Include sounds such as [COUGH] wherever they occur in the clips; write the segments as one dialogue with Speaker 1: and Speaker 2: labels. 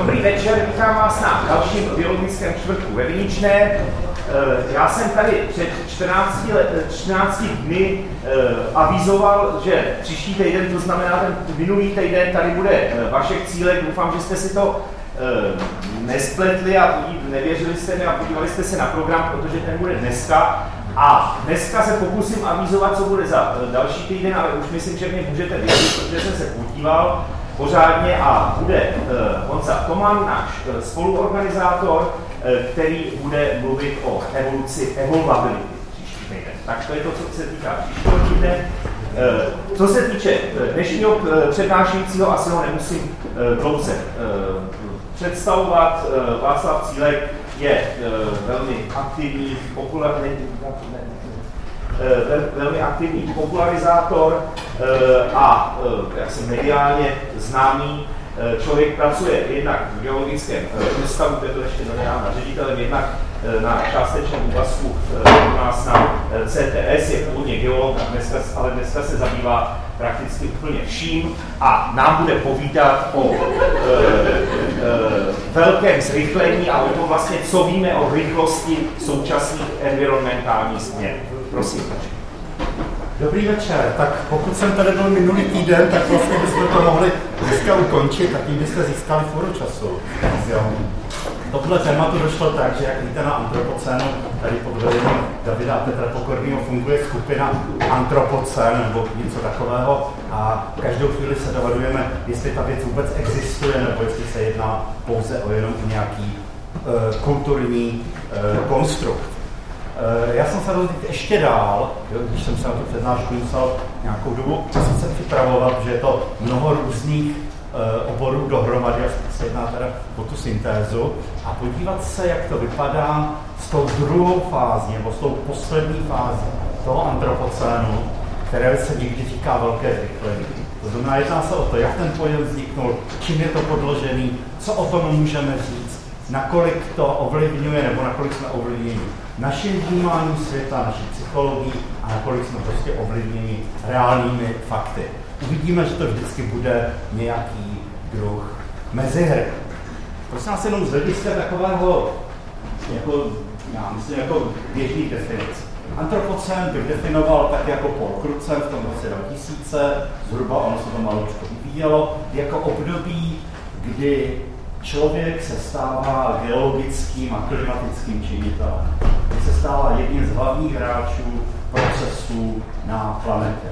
Speaker 1: Dobrý večer, vítám vás na dalším biologickém čtvrtku ve Viničné. Eh, já jsem tady před 14, let, 14 dny eh, avizoval, že příští týden, to znamená ten minulý týden, tady bude eh, Vašek Cílek. Doufám, že jste si to nespletli a nevěřili jste mi a podívali jste se na program, protože ten bude dneska. A dneska se pokusím avizovat, co bude za další týden, ale už myslím, že mě můžete vědět, protože jsem se podíval pořádně a bude uh, Honza Toman, náš uh, spoluorganizátor, uh, který bude mluvit o evoluci evolvability příští týden. Tak to je to, co se týká příštího týdne. Co se týče dnešního přednášejícího, asi ho nemusím dlouze představovat. Václav Cílek je velmi aktivní, populární, Eh, velmi aktivní popularizátor eh, a eh, jak jsem mediálně známý člověk pracuje jednak v geologickém ústavu, kde byl ještě donedávna ředitelem, jednak na částečném úvazku u nás na CTS, je původně geolog, dneska, ale dneska se zabývá prakticky úplně vším a nám bude povídat o e, e, velkém zrychlení a o tom vlastně, co víme o rychlosti současných environmentálních změn. Prosím.
Speaker 2: Dobrý večer. Tak pokud jsem tady byl minulý týden, tak vlastně bychom to mohli dneska ukončit, tak tím byste získali fůru času. Jo. Tohle tématu došlo tak, že jak víte na antropocénu, tady pod vedením Davida a Petra Pokorného funguje skupina antropocén nebo něco takového a každou chvíli se dohadujeme, jestli ta věc vůbec existuje nebo jestli se jedná pouze o jenom nějaký uh, kulturní uh, konstrukt. Eh, já jsem se rozhodl ještě dál, jo, když jsem se na tu přednášku musel nějakou dobu se připravovat, že je to mnoho různých uh, oborů dohromady, až se jedná teda o tu syntézu, a podívat se, jak to vypadá s tou druhou fází, nebo s tou poslední fází toho antropocénu, které se někdy říká velké zrychlení. To znamená, jedná se o to, jak ten pojem vzniknul, čím je to podložený, co o tom můžeme říct, nakolik to ovlivňuje, nebo nakolik jsme ovlivněni naším vnímáním světa, naší psychologii a nakolik jsme prostě ovlivněni reálnými fakty. Uvidíme, že to vždycky bude nějaký druh mezihry. Prosím nás jenom z hlediska takového, jako, já myslím, jako běžný definic. Antropocén bych definoval tak jako Paul Krucem v tom roce 2000, zhruba ono se to maloučko vyvíjelo, jako období, kdy člověk se stává geologickým a klimatickým činitelem. Se stává jedním z hlavních hráčů procesů na planetě.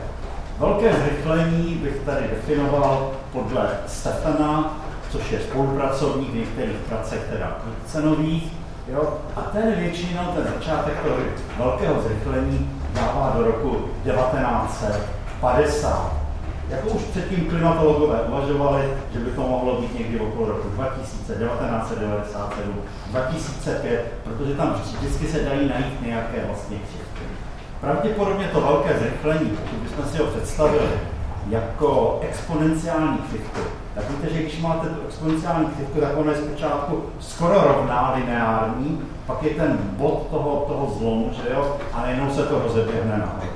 Speaker 2: Velké zrychlení bych tady definoval podle Stefana, což je spolupracovník některých pracech, teda cenových, jo? a ten většinou ten začátek toho velkého zrychlení dává do roku 1950. Jako už předtím klimatologové uvažovali, že by to mohlo být někdy okolo roku 2000, 1997, 2005, protože tam vždycky se dají najít nějaké vlastně křivky. Pravděpodobně to velké zrychlení, pokud bychom si ho představili jako exponenciální křivku, tak víte, že když máte tu exponenciální křivku, tak ona je zpočátku skoro rovná, lineární, pak je ten bod toho, toho zlomu, že jo, a najednou se to rozeběhne nahoru.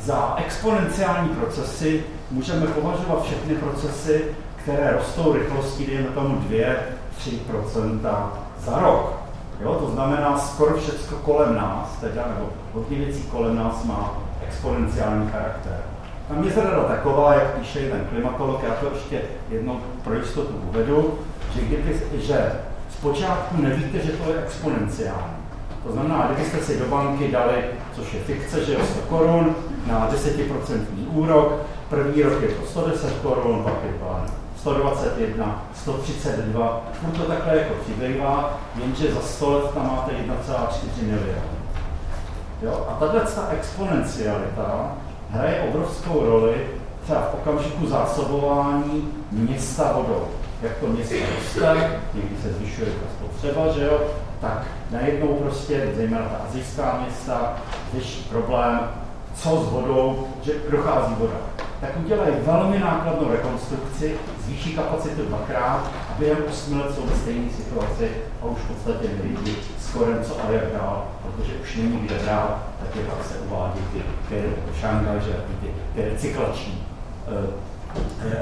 Speaker 2: Za exponenciální procesy můžeme považovat všechny procesy, které rostou rychlostí, dejme tomu 2-3% za rok. Jo, to znamená, skoro všechno kolem nás, teda, nebo hodně věcí kolem nás má exponenciální charakter. Tam je zrada taková, jak píše ten klimatolog, já to ještě jednou pro jistotu uvedu, že, kdyby, že zpočátku nevíte, že to je exponenciální. To znamená, kdybyste si do banky dali, což je fikce, že je 100 korun na 10% úrok, první rok je to 110 korun, pak je to 121, 132, furt to takhle jako přibývá, jenže za 100 let tam máte 1,4 miliardy. Jo? A tahle ta exponencialita hraje obrovskou roli třeba v okamžiku zásobování města vodou. Jak to město roste, někdy se zvyšuje ta spotřeba, že jo, tak najednou prostě, zejména ta azijská města, řeší problém, co s vodou, že dochází voda. Tak udělají velmi nákladnou rekonstrukci, zvýší kapacitu dvakrát a během 8 let jsou ve stejné situaci a už v podstatě nevidí skoro co a jak dál, protože už není kde dál, tak je pak se uvádí ty, ty Šangaj, že ty, ty recyklační, uh,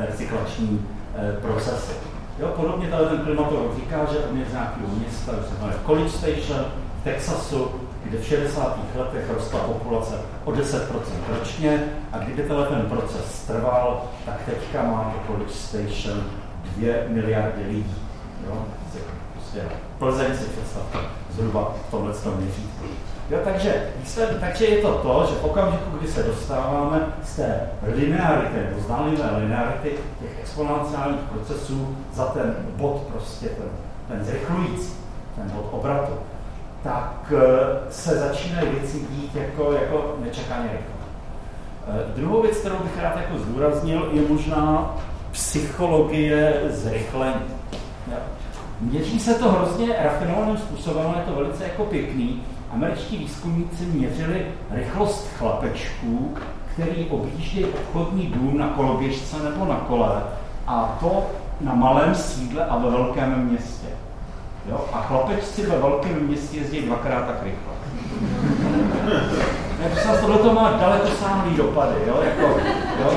Speaker 2: recyklační uh, procesy. Jo, podobně tady ten klimatolog říká, že on je z nějakého města, se jmenuje College Station v Texasu, kde v 60. letech rostla populace o 10% ročně a kdyby tenhle ten proces trval, tak teďka má to College Station 2 miliardy lidí. Jo? Prostě Plzeň si představte zhruba v tomhle měřítku. Jo, takže, takže je to to, že v okamžiku, kdy se dostáváme z té linearity, nebo zdánlivé linearity těch exponenciálních procesů za ten bod prostě, ten, ten zrychlující, ten bod obratu, tak eh, se začínají věci dít jako, jako nečekaně rychle. Eh, druhou věc, kterou bych rád jako zdůraznil, je možná psychologie zrychlení. Měří se to hrozně rafinovaným způsobem, je to velice jako pěkný. Američtí výzkumníci měřili rychlost chlapečků, který objíždí obchodní dům na koloběžce nebo na kole, a to na malém sídle a ve velkém městě. Jo? A chlapečci ve velkém městě jezdí dvakrát tak rychle. Prostě tohle to má daleko sáhlý dopady, jo? Jako, jo?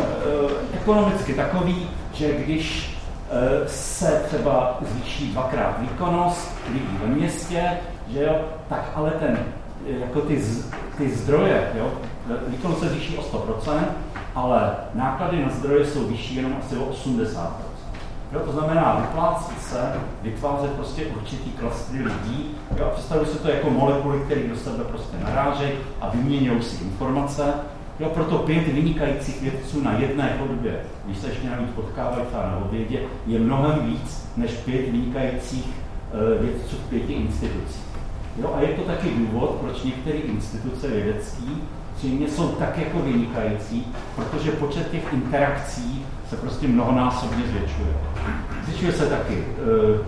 Speaker 2: E, ekonomicky takový, že když e, se třeba zvýší dvakrát výkonnost lidí ve městě, že jo, tak ale ten, jako ty, ty zdroje, jo, výkonnost se zvýší o 100%, ale náklady na zdroje jsou vyšší jenom asi o 80%. Jo, to znamená, vyplácí se vytvářet prostě určitý klastry lidí. Jo, a představuji si to jako molekuly, které do sebe prostě narážejí a vyměňují si informace. Jo, proto pět vynikajících vědců na jedné chodbě, když se ještě navíc potkávají třeba na obědě, je mnohem víc než pět vynikajících uh, vědců v pěti institucích. Jo, a je to taky důvod, proč některé instituce vědecké jsou tak jako vynikající, protože počet těch interakcí se prostě mnohonásobně zvětšuje. Zvětšuje se taky uh,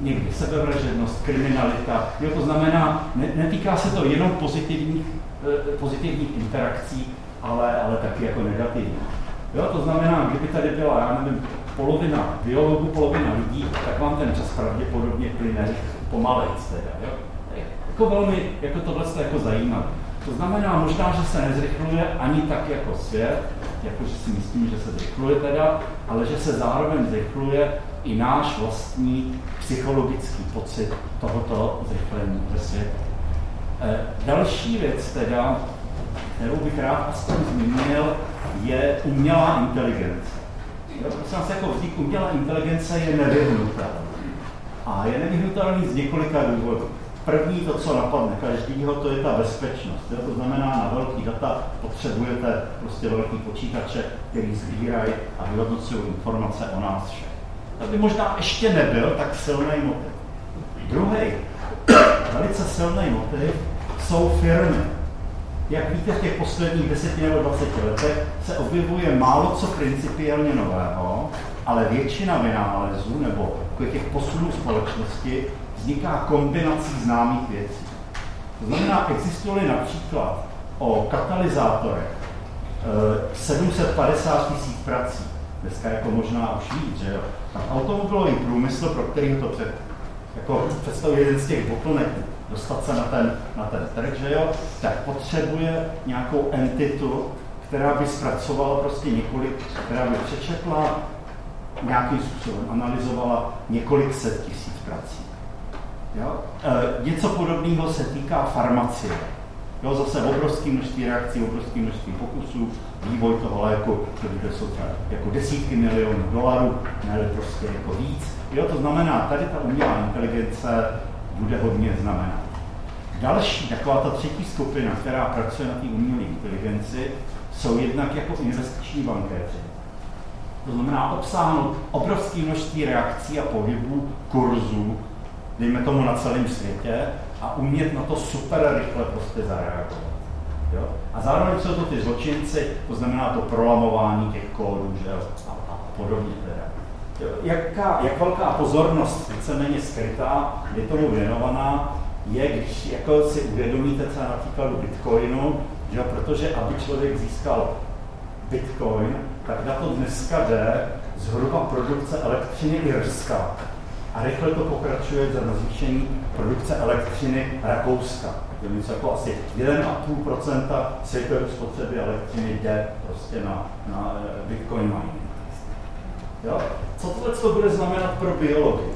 Speaker 2: někdy sebevražednost, kriminalita. Jo, to znamená, ne, netýká se to jenom pozitivních, uh, pozitivních interakcí, ale, ale taky jako negativních. Jo, to znamená, kdyby tady byla, já nevím, polovina biologů, polovina lidí, tak vám ten čas pravděpodobně plyne pomalejc teda. Jo? Jako velmi, jako tohle jako zajímavé. To znamená možná, že se nezrychluje ani tak jako svět, jakože si myslím, že se zrychluje teda, ale že se zároveň zrychluje i náš vlastní psychologický pocit tohoto zrychlení ve světě. E, další věc teda, kterou bych rád aspoň zmínil, je umělá inteligence. Prosím vás, jako vznik umělé inteligence je nevyhnutelný. A je nevyhnutelný z několika důvodů. První, to, co napadne každýho, to je ta bezpečnost. Jo? To znamená, na velký data potřebujete prostě velký počítače, který sbírají a vyhodnocují informace o nás všech. To by možná ještě nebyl tak silný motiv. Druhý, velice silný motiv jsou firmy. Jak víte, v těch posledních deseti nebo 20 letech se objevuje málo co principiálně nového, ale většina vynálezů nebo těch posunů společnosti vzniká kombinací známých věcí. To znamená, existuje například o katalyzátorech 750 tisíc prací, dneska jako možná už víc, že jo, tak automobilový průmysl, pro který to před, jako představuje jeden z těch bottlenecků, dostat se na ten, na ten trh, že jo, tak potřebuje nějakou entitu, která by zpracovala prostě několik, která by přečetla, nějakým způsobem analyzovala několik set tisíc prací. Jo? E, něco podobného se týká farmacie. Jo, zase obrovské množství reakcí, obrovské množství pokusů, vývoj toho léku, to třeba jako desítky milionů dolarů, ne prostě jako víc. Jo, to znamená, tady ta umělá inteligence bude hodně znamenat. Další, taková ta třetí skupina, která pracuje na té umělé inteligenci, jsou jednak jako investiční bankéři. To znamená obsáhnout obrovské množství reakcí a pohybů, kurzů, dejme tomu na celém světě, a umět na to super rychle prostě zareagovat. Jo? A zároveň jsou to ty zločinci, to znamená to prolamování těch kódů že? A, a podobně. Teda. Jo? Jaká, jak velká pozornost víceméně skrytá je tomu věnovaná, je, když jako si uvědomíte třeba například Bitcoinu, že? protože aby člověk získal Bitcoin, tak na to dneska jde zhruba produkce elektřiny Irska a rychle to pokračuje za zvýšení produkce elektřiny Rakouska. Je něco jako asi 1,5% světové spotřeby elektřiny jde prostě na, na eh, Bitcoin mining. Jo? Co tohle to bude znamenat pro biologii?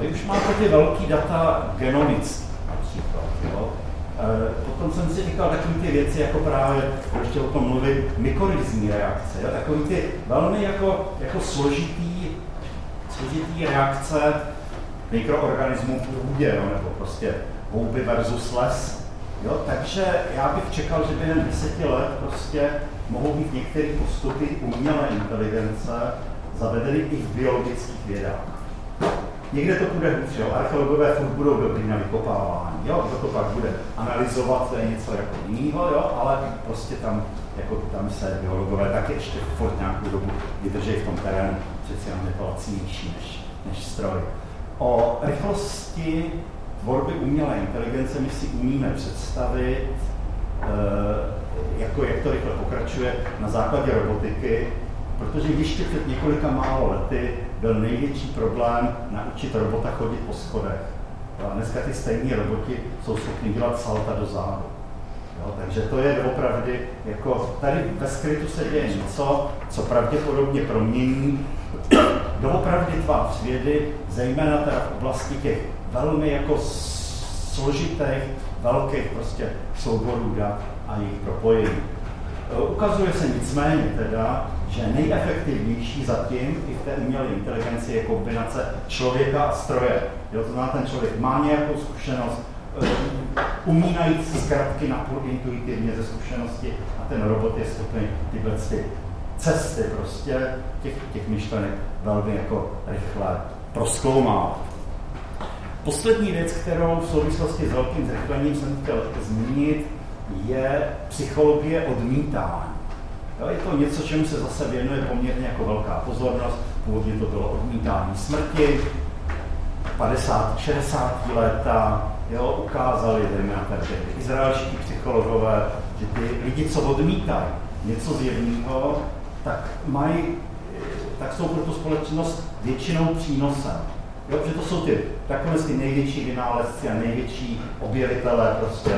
Speaker 2: Vy už máte ty velký data genomické například. Jo? E, potom jsem si říkal takové ty věci, jako právě, ještě o tom mluvit, mykorizní reakce. Jo? Takový ty velmi jako, jako složitý, složitý reakce mikroorganismů v půdě, jo? nebo prostě houby versus les. Jo? Takže já bych čekal, že během deseti let prostě mohou být některé postupy umělé inteligence zavedeny i v biologických vědách. Někde to bude hůř, jo. archeologové furt budou dobrý na vykopávání, jo. kdo to pak bude analyzovat, to je něco jako jiného, jo, ale prostě tam, jako tam se biologové taky ještě furt nějakou dobu vydrží v tom terénu, přeci jenom je to lacinější než, než stroj. O rychlosti tvorby umělé inteligence my si umíme představit, e, jako jak to rychle pokračuje na základě robotiky, protože ještě před několika málo lety byl největší problém naučit robota chodit po schodech. A dneska ty stejní roboti jsou schopni dělat salta do zádu. Jo, takže to je opravdu, jako tady ve skrytu se děje něco, co pravděpodobně promění doopravdy tvář vědy, zejména teda v oblasti těch velmi jako složitých, velkých prostě souborů dat a jejich propojení. E, ukazuje se nicméně teda, že nejefektivnější zatím i v té umělé inteligenci je kombinace člověka a stroje. Jo, to znamená, ten člověk má nějakou zkušenost, e, umí najít zkratky napůl intuitivně ze zkušenosti a ten robot je schopný tyhle ty cesty prostě těch, těch myšlenek velmi jako rychle proskoumávat. Poslední věc, kterou v souvislosti s velkým zrychlením jsem chtěl zmínit, je psychologie odmítání. Jo, je to něco, čemu se zase věnuje poměrně jako velká pozornost. Původně to bylo odmítání smrti, 50, 60 leta, jo, ukázali, na tady izraelští psychologové, že ty lidi, co odmítají něco zjevného, tak mají, tak jsou pro tu společnost většinou přínosem. Jo, že to jsou ty takové ty největší vynálezci a největší objevitelé prostě,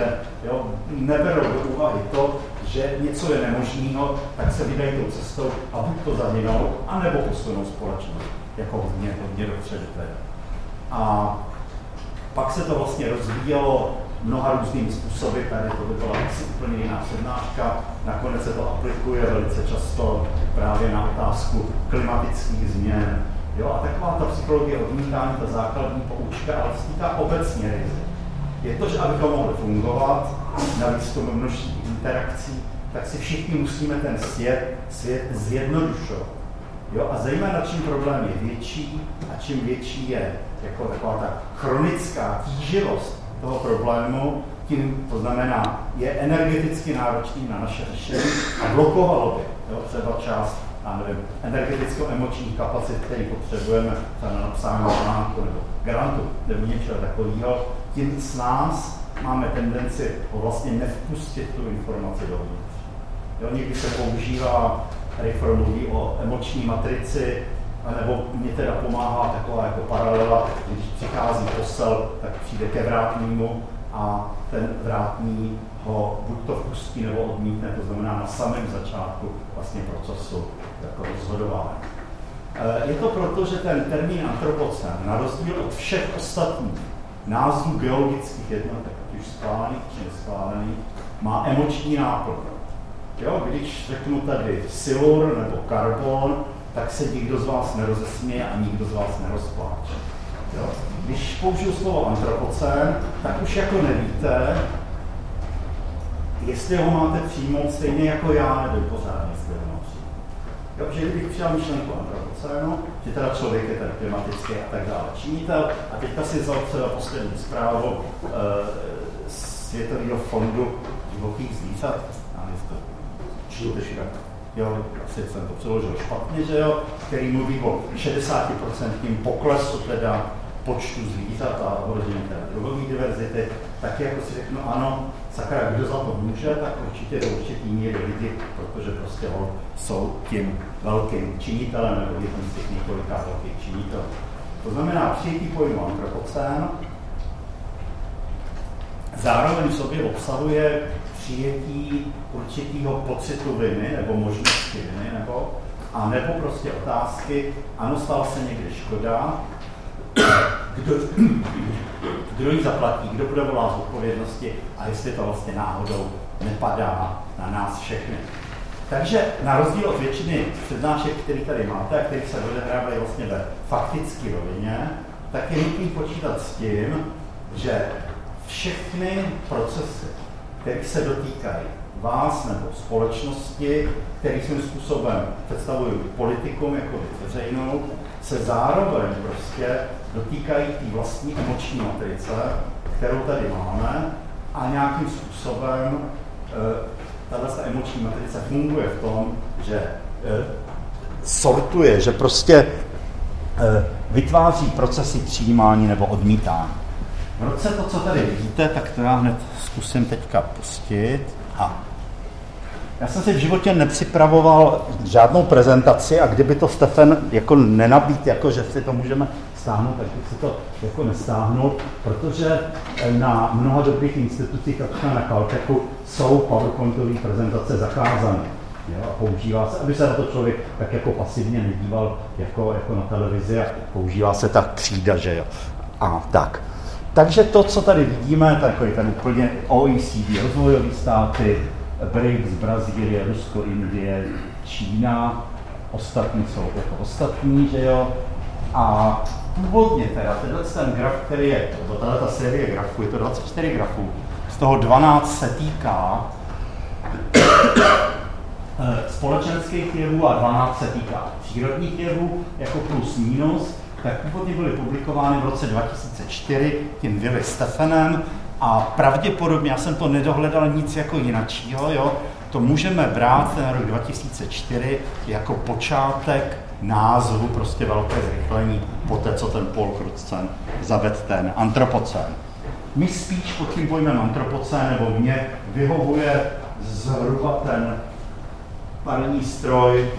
Speaker 2: jo, neberou do úvahy to, že něco je nemožného, tak se vydají tou cestou a buď to zahynou, anebo posunou společnost jako hodně, hodně dopředu. A pak se to vlastně rozvíjelo mnoha různými způsoby, tady to by byla asi úplně jiná přednáška, nakonec se to aplikuje velice často právě na otázku klimatických změn, Jo, a taková ta psychologie odmítání, ta základní poučka, ale se týká obecně rizik. Je to, že abychom mohli fungovat, navíc tomu množství interakcí, tak si všichni musíme ten svět, svět zjednodušovat. Jo, a zejména čím problém je větší a čím větší je jako taková ta chronická tíživost toho problému, tím to znamená, je energeticky náročný na naše řešení a blokovalo by jo, třeba část já nevím, energeticko-emočních kapacit, které potřebujeme na napsání článku nebo grantu nebo něčeho takového, tím s nás máme tendenci vlastně nevpustit tu informaci dovnitř. Jo, někdy se používá, tady mluví o emoční matrici, nebo mě teda pomáhá taková jako paralela, když přichází posel, tak přijde ke vrátnímu a ten vrátný ho buď to vpustí nebo odmítne, to znamená na samém začátku vlastně procesu jako rozhodování. Eh, je to proto, že ten termín antropocen, na rozdíl od všech ostatních názvů geologických jednotek, schválených či neschválených, má emoční náplň. Jo, když řeknu tady silur nebo karbon, tak se nikdo z vás nerozesměje a nikdo z vás nerozpláče. Jo? Když použiju slovo antropocén, tak už jako nevíte, jestli ho máte přijmout stejně jako já, nebo pořád jestli ho mám přijmout. Jo, že kdybych přijal myšlenku antropocénu, že teda člověk je ten klimatický a tak dále činitel, a teďka si vzal třeba poslední zprávu e, Světového fondu divokých zvířat, a to čtu jo, asi jsem to přeložil špatně, že jo, který mluví o 60% poklesu teda počtu zvířat a ohrožení té druhové diverzity, tak jako si řeknu, ano, sakra, kdo za to může, tak určitě do určitý míry lidi, protože prostě ho jsou tím velkým činitelem nebo jedním z těch několika velkých činitelů. To znamená přijetí pojmu antropocén, zároveň v sobě obsahuje přijetí určitého pocitu viny nebo možnosti viny, nebo a nebo prostě otázky, ano, stala se někde škoda, kdo, kdo ji zaplatí, kdo bude volat odpovědnosti a jestli to vlastně náhodou nepadá na nás všechny. Takže na rozdíl od většiny přednášek, které tady máte a které se odehrávají vlastně ve faktické rovině, tak je nutné počítat s tím, že všechny procesy, které se dotýkají vás nebo společnosti, který svým způsobem představují politikum jako veřejnou, se zároveň prostě dotýkají té vlastní emoční matrice, kterou tady máme a nějakým způsobem e, tahle emoční matrice funguje v tom, že e, sortuje, že prostě e, vytváří procesy přijímání nebo odmítání. V roce to, co tady vidíte, tak to já hned zkusím teďka pustit. A já jsem si v životě nepřipravoval žádnou prezentaci a kdyby to Stefan jako nenabít, jako že si to můžeme stáhnout, tak bych si to jako nestáhnul, protože na mnoha dobrých institucích, jako na Caltechu, jsou PowerPointové prezentace zakázané. Jo, a používá se, aby se na to člověk tak jako pasivně nedíval jako, jako na televizi a používá se tak třída, že jo. A tak. Takže to, co tady vidíme, takový ten úplně OECD, rozvojové státy, BRICS, Brazílie, Rusko, Indie, Čína, ostatní jsou jako ostatní, že jo. A původně teda, tenhle ten graf, který je, to ta série grafů, je to 24 grafů, z toho 12 se týká eh, společenských jevů a 12 se týká přírodních jevů, jako plus minus, tak původně byly publikovány v roce 2004 tím Willy Stefanem a pravděpodobně, já jsem to nedohledal nic jako jinačího, jo, to můžeme brát ten rok 2004 jako počátek názvu prostě velké zrychlení po té, co ten Paul Crutzen zaved ten antropocén. My spíš pod tím pojmem antropocén, nebo mě vyhovuje zhruba ten parní stroj,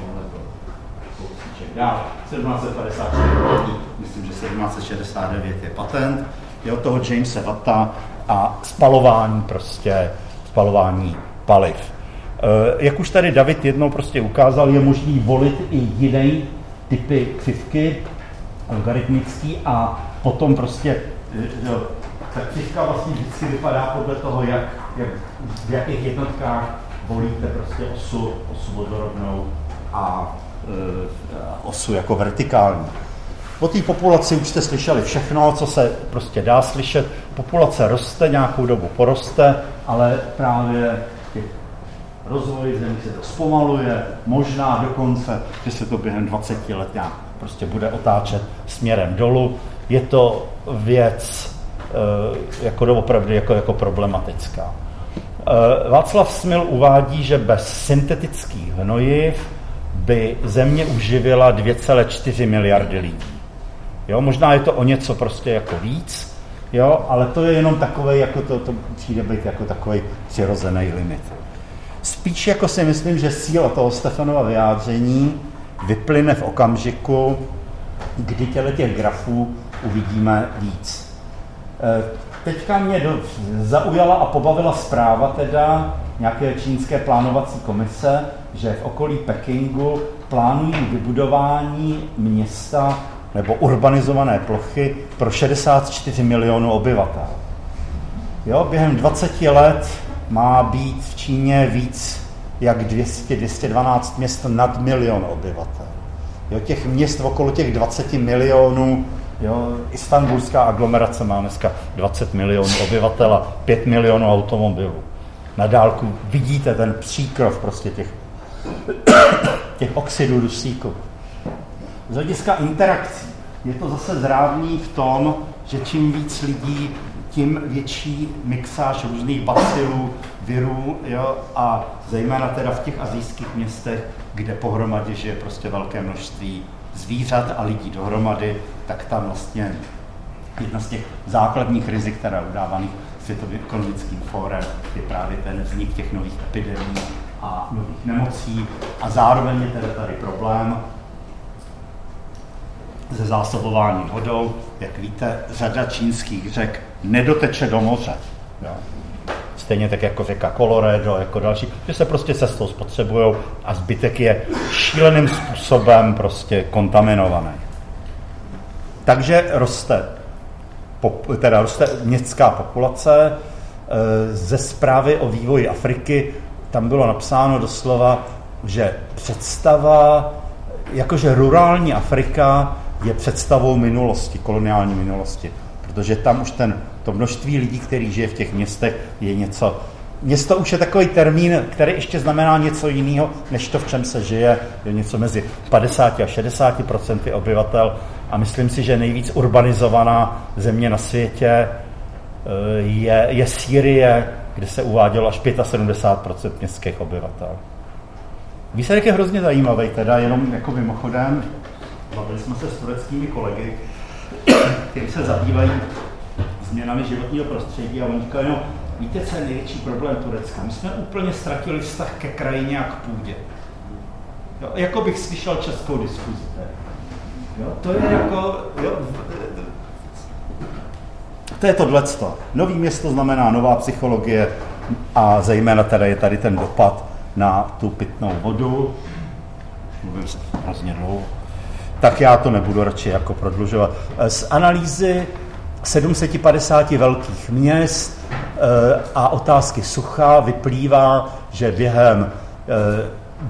Speaker 2: já 1754, myslím, že 1769 je patent, je od toho Jamesa Vata a spalování prostě, spalování paliv. Eh, jak už tady David jednou prostě ukázal, je možný volit i jiné typy křivky, algoritmický a potom prostě eh, ta křivka vlastně vždycky vypadá podle toho, jak, jak, v jakých jednotkách volíte prostě osu, osu vodorovnou a osu jako vertikální. O té populaci už jste slyšeli všechno, co se prostě dá slyšet. Populace roste, nějakou dobu poroste, ale právě rozvoj zemí se to zpomaluje, možná dokonce, že se to během 20 let nějak prostě bude otáčet směrem dolů. Je to věc e, jako doopravdy jako, jako problematická. E, Václav Smil uvádí, že bez syntetických hnojiv by země uživila 2,4 miliardy lidí. Jo, možná je to o něco prostě jako víc, jo, ale to je jenom takový, jako to, to přijde být jako takový přirozený limit. Spíš jako si myslím, že síla toho Stefanova vyjádření vyplyne v okamžiku, kdy těle těch grafů uvidíme víc. E, teďka mě zaujala a pobavila zpráva teda nějaké čínské plánovací komise, že v okolí Pekingu plánují vybudování města nebo urbanizované plochy pro 64 milionů obyvatel. Jo, během 20 let má být v Číně víc jak 200-212 měst nad milion obyvatel. Jo, těch měst okolo těch 20 milionů, jo, istanbulská aglomerace má dneska 20 milionů obyvatel a 5 milionů automobilů. Na dálku vidíte ten příkrov prostě těch, těch oxidů dusíku. Z hlediska interakcí je to zase zrádný v tom, že čím víc lidí, tím větší mixáž různých bacilů, virů jo, a zejména teda v těch azijských městech, kde pohromadě žije prostě velké množství zvířat a lidí dohromady, tak tam vlastně jedna z těch základních rizik, která udávaných Světovým ekonomickým fórem, je právě ten vznik těch nových epidemí a nových nemocí. A zároveň je tedy tady problém se zásobování vodou. Jak víte, řada čínských řek nedoteče do moře. Jo. stejně tak jako řeka Colorado, jako další, že se prostě cestou spotřebují a zbytek je šíleným způsobem prostě kontaminovaný. Takže roste, teda roste městská populace, e, ze zprávy o vývoji Afriky tam bylo napsáno doslova, že představa, jakože rurální Afrika je představou minulosti, koloniální minulosti. Protože tam už ten, to množství lidí, který žije v těch městech, je něco... Město už je takový termín, který ještě znamená něco jiného, než to, v čem se žije. Je něco mezi 50 a 60 procenty obyvatel. A myslím si, že nejvíc urbanizovaná země na světě eh, je, je Sýrie, kde se uvádělo až 75% městských obyvatel. Výsledek je hrozně zajímavý, teda jenom jako mimochodem, bavili jsme se s tureckými kolegy, kteří se zabývají změnami životního prostředí a oni říkají, no, víte, co je největší problém Turecka? My jsme úplně ztratili vztah ke krajině a k půdě. Jo, jako bych slyšel českou diskuzi. Jo, to je jako, jo, to je tohleto. Nový město znamená nová psychologie a zejména teda je tady ten dopad na tu pitnou vodu. Mluvím se hrozně. Tak já to nebudu radši jako prodlužovat. Z analýzy 750 velkých měst eh, a otázky sucha vyplývá, že během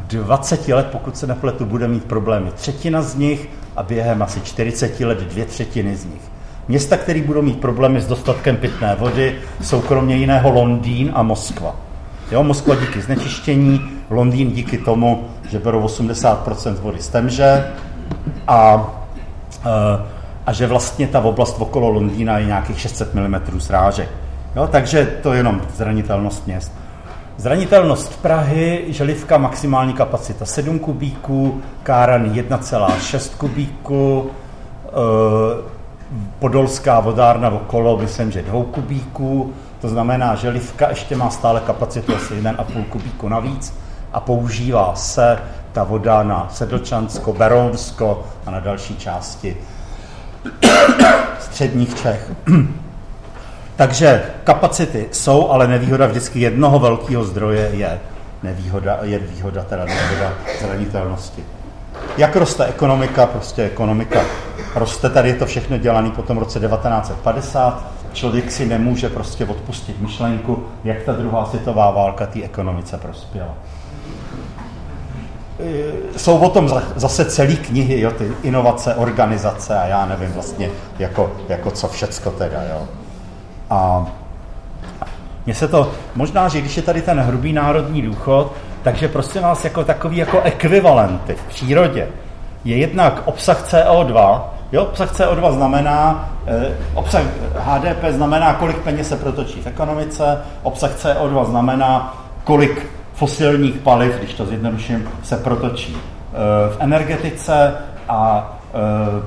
Speaker 2: 20 eh, let, pokud se nepletu, bude mít problémy třetina z nich a během asi 40 let dvě třetiny z nich. Města, které budou mít problémy s dostatkem pitné vody, jsou kromě jiného Londýn a Moskva. Jo, Moskva díky znečištění, Londýn díky tomu, že berou 80% vody z Temže a, e, a že vlastně ta oblast okolo Londýna je nějakých 600 mm srážek. Jo, takže to je jenom zranitelnost měst. Zranitelnost Prahy, Želivka maximální kapacita 7 kubíků, Káran 1,6 kubíků, e, Podolská vodárna okolo, myslím, že dvou kubíků, to znamená, že Livka ještě má stále kapacitu asi 1,5 kubíku navíc a používá se ta voda na Sedlčansko, Berounsko a na další části [COUGHS] středních Čech. Takže kapacity jsou, ale nevýhoda vždycky jednoho velkého zdroje je nevýhoda, je výhoda, teda nevýhoda zranitelnosti. Jak roste ekonomika? Prostě ekonomika roste, tady je to všechno dělané po tom roce 1950. Člověk si nemůže prostě odpustit myšlenku, jak ta druhá světová válka té ekonomice prospěla. E, jsou o tom zase celé knihy, jo, ty inovace, organizace a já nevím vlastně, jako, jako co všecko teda, jo. A mně se to, možná, že když je tady ten hrubý národní důchod, takže prostě nás jako takový jako ekvivalenty v přírodě je jednak obsah CO2, jo, obsah CO2 znamená, eh, obsah HDP znamená, kolik peněz se protočí v ekonomice, obsah CO2 znamená, kolik fosilních paliv, když to zjednoduším, se protočí eh, v energetice a eh,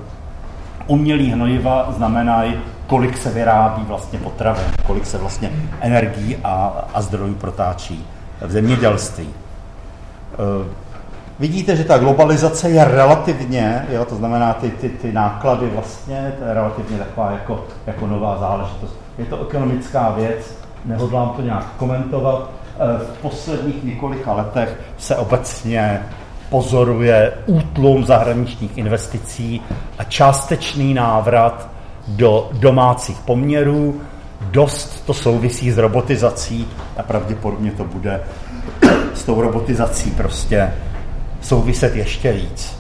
Speaker 2: umělý hnojiva znamená, kolik se vyrábí vlastně potravin, kolik se vlastně energií a, a zdrojů protáčí v zemědělství. Eh, vidíte, že ta globalizace je relativně, jo, to znamená ty, ty, ty náklady vlastně, to je relativně taková jako, jako nová záležitost. Je to ekonomická věc, nehodlám to nějak komentovat. Eh, v posledních několika letech se obecně pozoruje útlum zahraničních investicí a částečný návrat do domácích poměrů. Dost to souvisí s robotizací a pravděpodobně to bude [CLEARS THROAT] s tou robotizací prostě souviset ještě víc.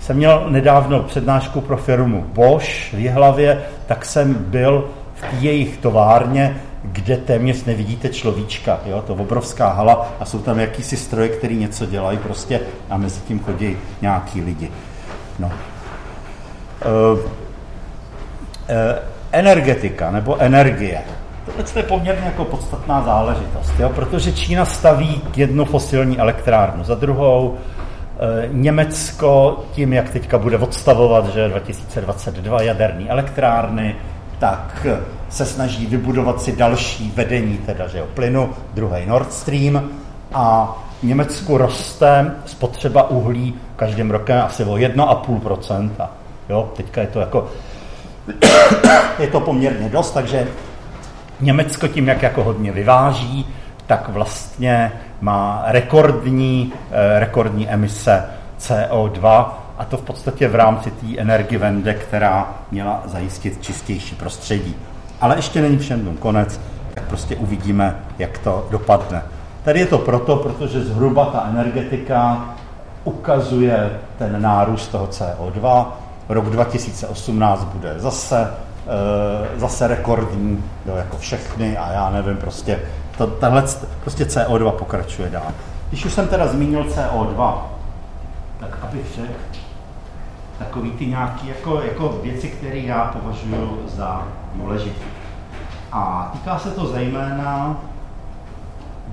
Speaker 2: Jsem měl nedávno přednášku pro firmu Bosch v Jihlavě, tak jsem byl v jejich továrně, kde téměř nevidíte človíčka. Jo? To obrovská hala a jsou tam jakýsi stroje, který něco dělají prostě a mezi tím chodí nějaký lidi. No. Uh, energetika nebo energie. Tohle je poměrně jako podstatná záležitost, jo? protože Čína staví jednu fosilní elektrárnu za druhou, e, Německo tím, jak teďka bude odstavovat, že 2022 jaderní elektrárny, tak se snaží vybudovat si další vedení teda, že jo, plynu, druhý Nord Stream a Německu roste spotřeba uhlí každým rokem asi o 1,5%. Jo, teďka je to jako je to poměrně dost, takže Německo tím, jak jako hodně vyváží, tak vlastně má rekordní, eh, rekordní emise CO2 a to v podstatě v rámci té Energiewende, která měla zajistit čistější prostředí. Ale ještě není všem konec, tak prostě uvidíme, jak to dopadne. Tady je to proto, protože zhruba ta energetika ukazuje ten nárůst toho CO2. Rok 2018 bude zase, e, zase rekordní, jo, jako všechny a já nevím, prostě to, tahle, prostě CO2 pokračuje dál. Když už jsem teda zmínil CO2, tak abych řekl, takový ty nějaké jako, jako věci, které já považuji za důležité. A týká se to zejména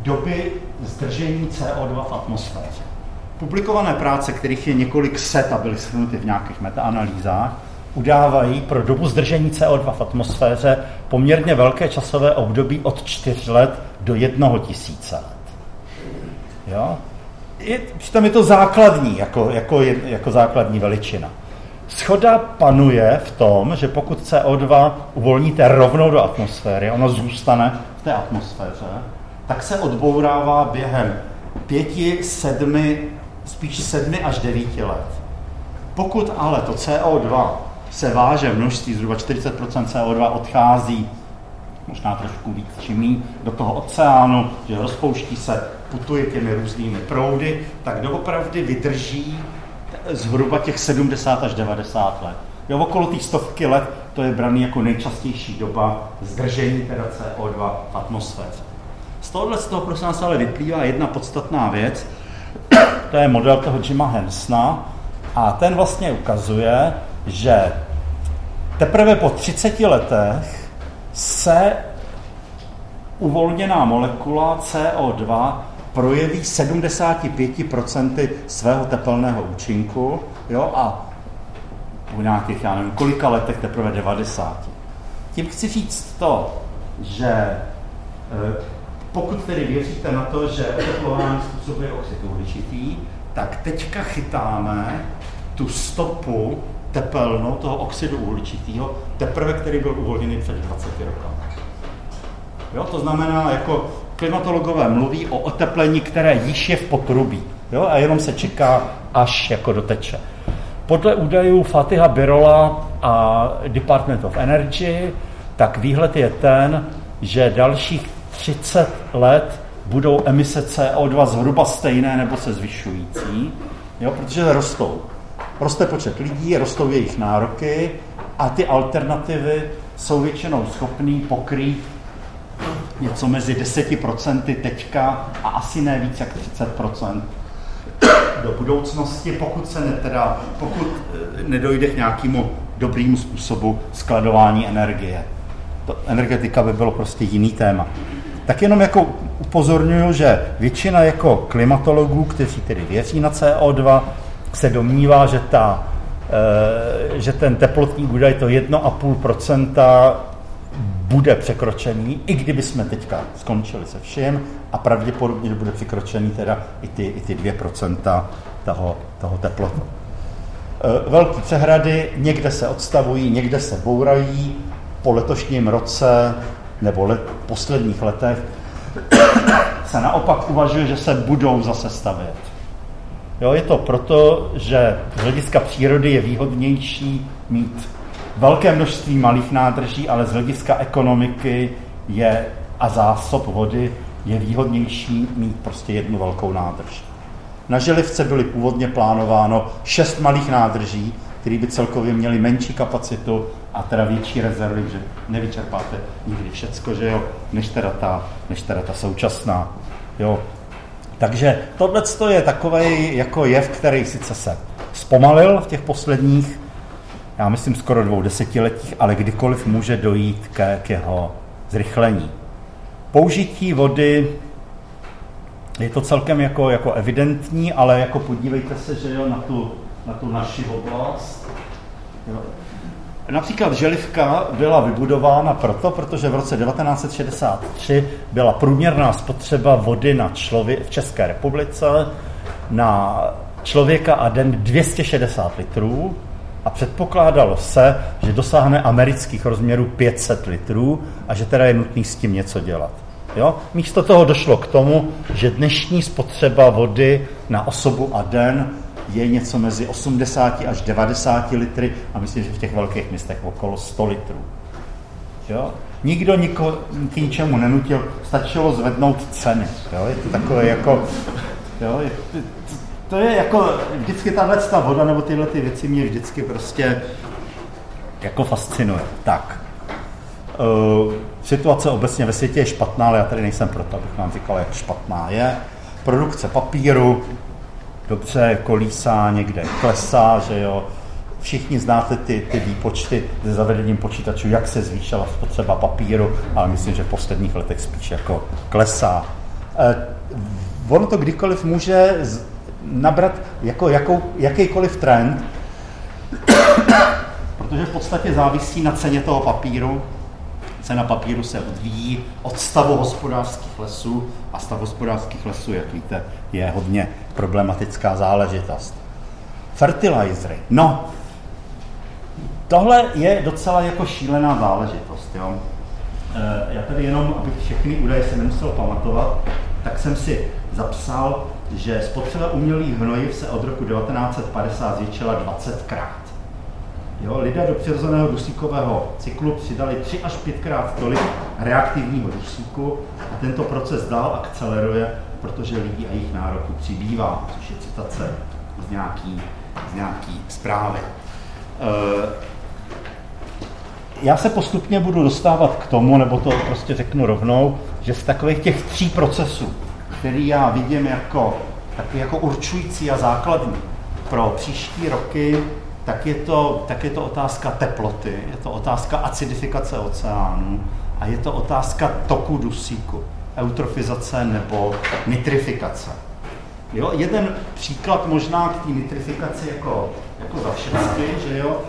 Speaker 2: doby zdržení CO2 v atmosféře. Publikované práce, kterých je několik set a byly shrnuty v nějakých metaanalýzách, udávají pro dobu zdržení CO2 v atmosféře poměrně velké časové období od 4 let do jednoho tisíce let. Jo? Je, přitom je to základní, jako, jako, jako základní veličina. Schoda panuje v tom, že pokud CO2 uvolníte rovnou do atmosféry, ono zůstane v té atmosféře, tak se odbourává během pěti, sedmi, spíš sedmi až devíti let. Pokud ale to CO2 se váže v množství, zhruba 40% CO2 odchází možná trošku víc čimí, do toho oceánu, že rozpouští se, putuje těmi různými proudy, tak doopravdy vydrží zhruba těch 70 až 90 let. Jo, okolo té stovky let to je braný jako nejčastější doba zdržení teda CO2 v atmosféře. Z tohohle z toho prosím nás ale vyplývá jedna podstatná věc, to je model toho Jima Hensna a ten vlastně ukazuje, že teprve po 30 letech se uvolněná molekula CO2 projeví 75% svého tepelného účinku jo, a po nějakých, já nevím, kolika letech teprve 90. Tím chci říct to, že e, pokud tedy věříte na to, že oteplování způsobuje oxid uhličitý, tak teďka chytáme tu stopu tepelnou toho oxidu uhličitého, teprve který byl uvolněný před 20 roky. Jo, to znamená, jako klimatologové mluví o oteplení, které již je v potrubí. Jo, a jenom se čeká, až jako doteče. Podle údajů Fatiha Birola a Department of Energy, tak výhled je ten, že dalších 30 let budou emise CO2 zhruba stejné nebo se zvyšující, jo, protože rostou. Roste počet lidí, rostou jejich nároky a ty alternativy jsou většinou schopný pokrýt něco mezi 10% teďka a asi ne víc jak 30% do budoucnosti, pokud se ne, teda, pokud eh, nedojde k nějakému dobrému způsobu skladování energie. To, energetika by bylo prostě jiný téma. Tak jenom jako upozorňuju, že většina jako klimatologů, kteří tedy věří na CO2, se domnívá, že, ta, e, že ten teplotní údaj to 1,5% bude překročený, i kdyby jsme teďka skončili se vším a pravděpodobně bude překročený teda i ty, i ty 2% toho, toho teplotu. E, velké přehrady někde se odstavují, někde se bourají. Po letošním roce nebo let, posledních letech se naopak uvažuje, že se budou zase stavět. Jo, je to proto, že z hlediska přírody je výhodnější mít velké množství malých nádrží, ale z hlediska ekonomiky je a zásob vody je výhodnější mít prostě jednu velkou nádrž. Na Želivce byly původně plánováno šest malých nádrží, které by celkově měly menší kapacitu a teda větší rezervy, že nevyčerpáte nikdy všecko, že jo, než teda ta, než teda ta současná. Jo. Takže tohle je takový jako jev, který sice se zpomalil v těch posledních já myslím skoro dvou desetiletích, ale kdykoliv může dojít ke, k jeho zrychlení. Použití vody je to celkem jako, jako evidentní, ale jako podívejte se, že jo, na tu, na tu naši oblast. Jo. Například Želivka byla vybudována proto, protože v roce 1963 byla průměrná spotřeba vody na člověk v České republice na člověka a den 260 litrů a předpokládalo se, že dosáhne amerických rozměrů 500 litrů a že teda je nutný s tím něco dělat. Jo? Místo toho došlo k tomu, že dnešní spotřeba vody na osobu a den je něco mezi 80 až 90 litry a myslím, že v těch velkých městech okolo 100 litrů. Jo? Nikdo niko, k ničemu nenutil, stačilo zvednout ceny. Jo? Je to takové jako... Jo? Je, to je jako, vždycky tahle ta voda nebo tyhle ty věci mě vždycky prostě jako fascinuje. Tak. Uh, situace obecně ve světě je špatná, ale já tady nejsem proto, abych vám říkal, jak špatná je. Produkce papíru, dobře, kolísá, někde klesá, že jo. Všichni znáte ty, ty výpočty se zavedením počítačů, jak se zvýšila spotřeba papíru, ale myslím, že v posledních letech spíš jako klesá. Eh, ono to kdykoliv může nabrat jako jakou, jakýkoliv trend, [COUGHS] protože v podstatě závisí na ceně toho papíru. Cena papíru se odvíjí od stavu hospodářských lesů a stav hospodářských lesů, jak víte, je hodně problematická záležitost. Fertilizery. No, tohle je docela jako šílená záležitost. Jo? E, já tady jenom, abych všechny údaje se nemusel pamatovat, tak jsem si zapsal, že spotřeba umělých hnojiv se od roku 1950 zvětšila 20krát. Jo, lidé do přirozeného dusíkového cyklu přidali 3 až 5 krát tolik reaktivního dusíku a tento proces dál akceleruje, protože lidí a jejich nároků přibývá, což je citace z nějaký, z nějaký zprávy. E, já se postupně budu dostávat k tomu, nebo to prostě řeknu rovnou, že z takových těch tří procesů, který já vidím jako, jako určující a základní pro příští roky, tak je, to, tak je to otázka teploty, je to otázka acidifikace oceánu a je to otázka toku dusíku, eutrofizace nebo nitrifikace. Jo, jeden příklad možná k té nitrifikaci jako, jako za všechny, že jo,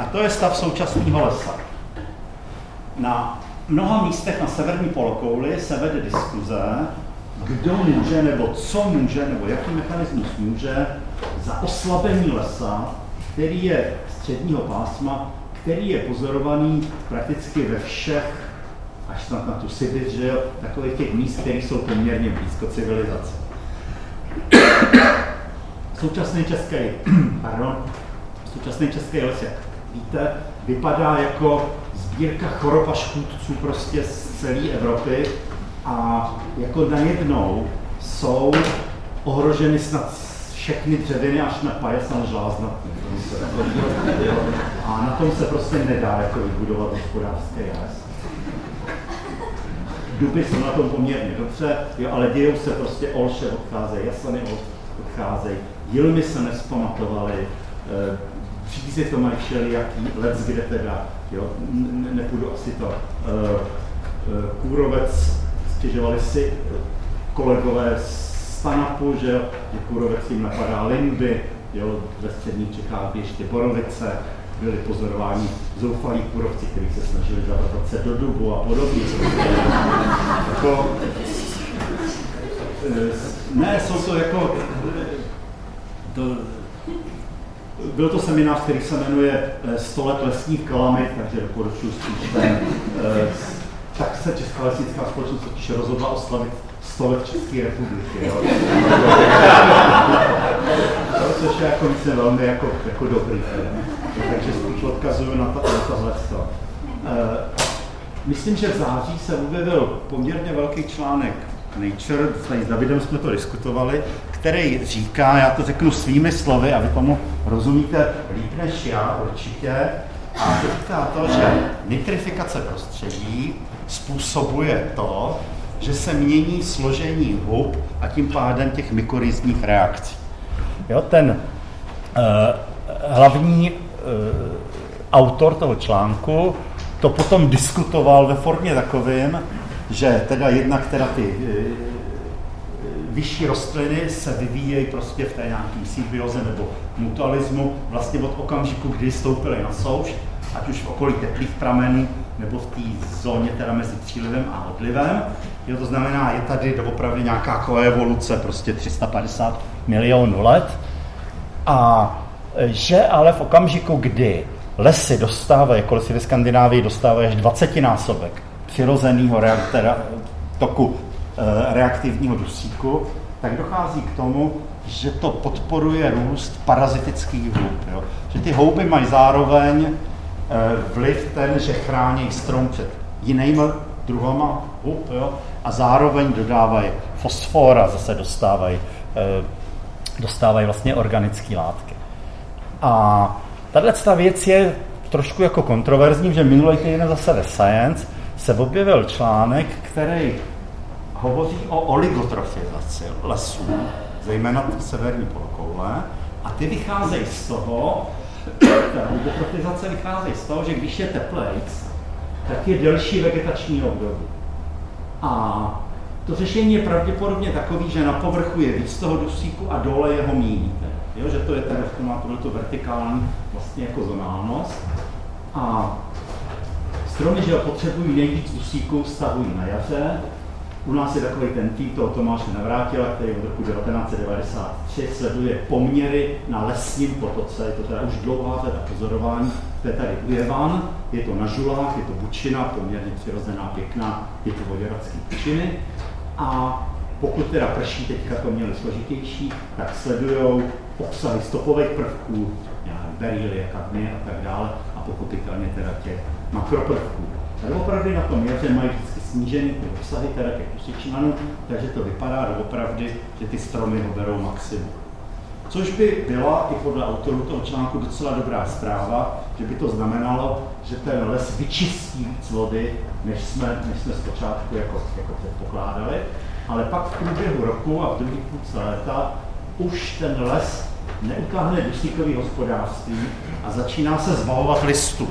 Speaker 2: a to je stav současného lesa. Na mnoha místech na severní polokouli se vede diskuze, kdo může, nebo co může, nebo jaký mechanismus může za oslabení lesa, který je středního pásma, který je pozorovaný prakticky ve všech, až snad na tu Sibiř, že jo, takových těch míst, které jsou poměrně blízko civilizace. Současný český, [CLEARS THROAT] pardon, současný český les, jak víte, vypadá jako sbírka chorob a škůdců prostě z celé Evropy, a jako najednou jsou ohroženy snad všechny dřeviny až na pajasan žláznatý. A na tom se prostě nedá jako vybudovat hospodářský les. Duby jsou na tom poměrně dobře, jo, ale dějou se prostě olše odcházejí, jasany odcházejí, jilmy se nespamatovaly, eh, přízy to mají všelijaký, let kde teda, jo, nepůjdu asi to, eh, eh, kůrovec stěžovali si kolegové z Stanapu, že, že kůrovec jim napadá lindy, jo, ve středních Čechách ještě borovice, byli pozorováni zoufalí kůrovci, kteří se snažili zavrtat se do dubu a podobně. jako, eh, ne, jsou to jako, to, byl to seminář, který se jmenuje 100 let lesních kalamit, takže doporučuji spíš ten eh, tak se Česká lesnická společnost rozhodla oslavit 100 let České republiky. Jo? Což je jako myslím velmi jako, jako dobrý. Takže spíš odkazuju na, to, na tohle. Uh, myslím, že v září se objevil poměrně velký článek Nature, tady s Davidem jsme to diskutovali, který říká, já to řeknu svými slovy a vy tomu rozumíte líp než já určitě, a říká to, že nitrifikace prostředí způsobuje to, že se mění složení hub a tím pádem těch mykorizních reakcí. Jo, ten uh, hlavní uh, autor toho článku to potom diskutoval ve formě takovým, že teda jednak teda ty uh, vyšší rostliny se vyvíjejí prostě v té nějaké symbioze nebo mutualismu vlastně od okamžiku, kdy stoupily na souš, ať už v okolí teplých pramenů nebo v té zóně teda mezi přílivem a odlivem. Jo, to znamená, je tady doopravdy nějaká koevoluce, prostě 350 milionů let. A že ale v okamžiku, kdy lesy dostávají, jako lesy ve Skandinávii dostávají až 20 násobek přirozeného toku eh, reaktivního dusíku, tak dochází k tomu, že to podporuje růst parazitických hub. Jo? Že ty houby mají zároveň eh, vliv ten, že chrání strom před jinými druhama hub jo? a zároveň dodávají fosfor a zase dostávají, eh, dostávají vlastně organické látky. A tahle věc je trošku jako kontroverzní, že minulý týden zase ve Science se objevil článek, který hovoří o oligotrofizaci lesů, zejména v severní polokoule, a ty vycházejí z toho, [COUGHS] ta oligotrofizace vychází z toho, že když je teplejc, tak je delší vegetační období. A to řešení je pravděpodobně takový, že na povrchu je víc toho dusíku a dole je ho míň. Jo, že to je ten, to má tohleto vertikální vlastně jako zonálnost. A stromy, že potřebují nejvíc dusíku, stavují na jaře. U nás je takový ten tým toho Tomáše Navrátila, který od roku 1993 sleduje poměry na lesním potoce. Je to teda už dlouhá teda pozorování. To je tady Ujevan, je to na žulách, je to bučina, poměrně přirozená, pěkná, je to voděracký bučiny. A pokud teda prší, teďka to měli složitější, tak sledují obsahy stopových prvků, berylie, kadmie a tak dále, a pochopitelně teda těch makroprvků. Ale opravdu na tom jaře mají vždycky snížený ty obsahy teda těch dusičnanů, takže to vypadá doopravdy, že ty stromy ho berou maximum. Což by byla i podle autorů toho článku docela dobrá zpráva, že by to znamenalo, že ten les vyčistí víc vody, než jsme, než jsme zpočátku jako, jako předpokládali. Ale pak v průběhu roku a v druhé půlce léta už ten les neutáhne dusíkový hospodářství a začíná se zbavovat listu.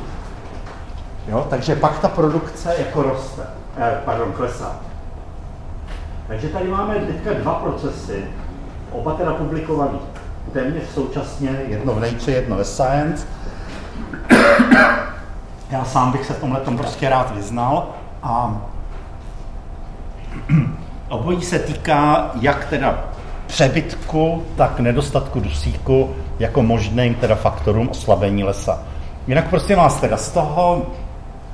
Speaker 2: Jo? Takže pak ta produkce jako roste, eh, pardon, klesá. Takže tady máme teďka dva procesy, oba teda publikovaný téměř současně, jedno v Nature, jedno ve Science. Já sám bych se v tomhle prostě rád vyznal a [CLEARS THROAT] obojí se týká jak teda přebytku, tak nedostatku dusíku jako možným teda faktorům oslabení lesa. Jinak prostě vás teda z toho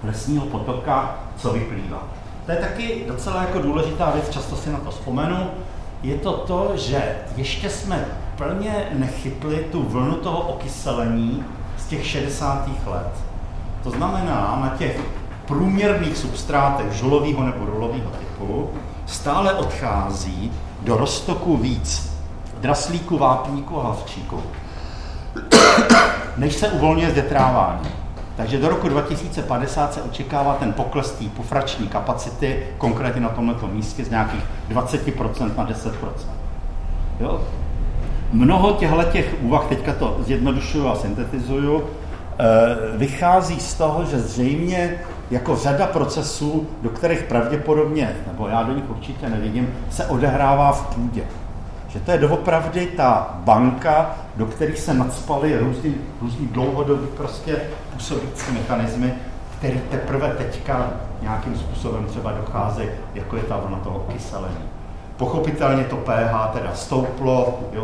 Speaker 2: lesního potoka, co vyplývá. To je taky docela jako důležitá věc, často si na to vzpomenu. Je to to, že ještě jsme plně nechytli tu vlnu toho okyselení z těch 60. let. To znamená, na těch průměrných substrátech žulového nebo rulového typu stále odchází do roztoku víc draslíku, vápníku a havčíku, než se uvolňuje zdetrávání. Takže do roku 2050 se očekává ten pokles té pufrační kapacity, konkrétně na tomto místě, z nějakých 20% na 10%. Jo? Mnoho těchto těch úvah, teďka to zjednodušuju a syntetizuju, eh, vychází z toho, že zřejmě jako řada procesů, do kterých pravděpodobně, nebo já do nich určitě nevidím, se odehrává v půdě. Že to je doopravdy ta banka, do kterých se nadspaly různý, různý dlouhodobý prostě působící mechanismy, které teprve teďka nějakým způsobem třeba dochází, jako je ta vlna toho kyselení. Pochopitelně to pH teda stouplo, jo,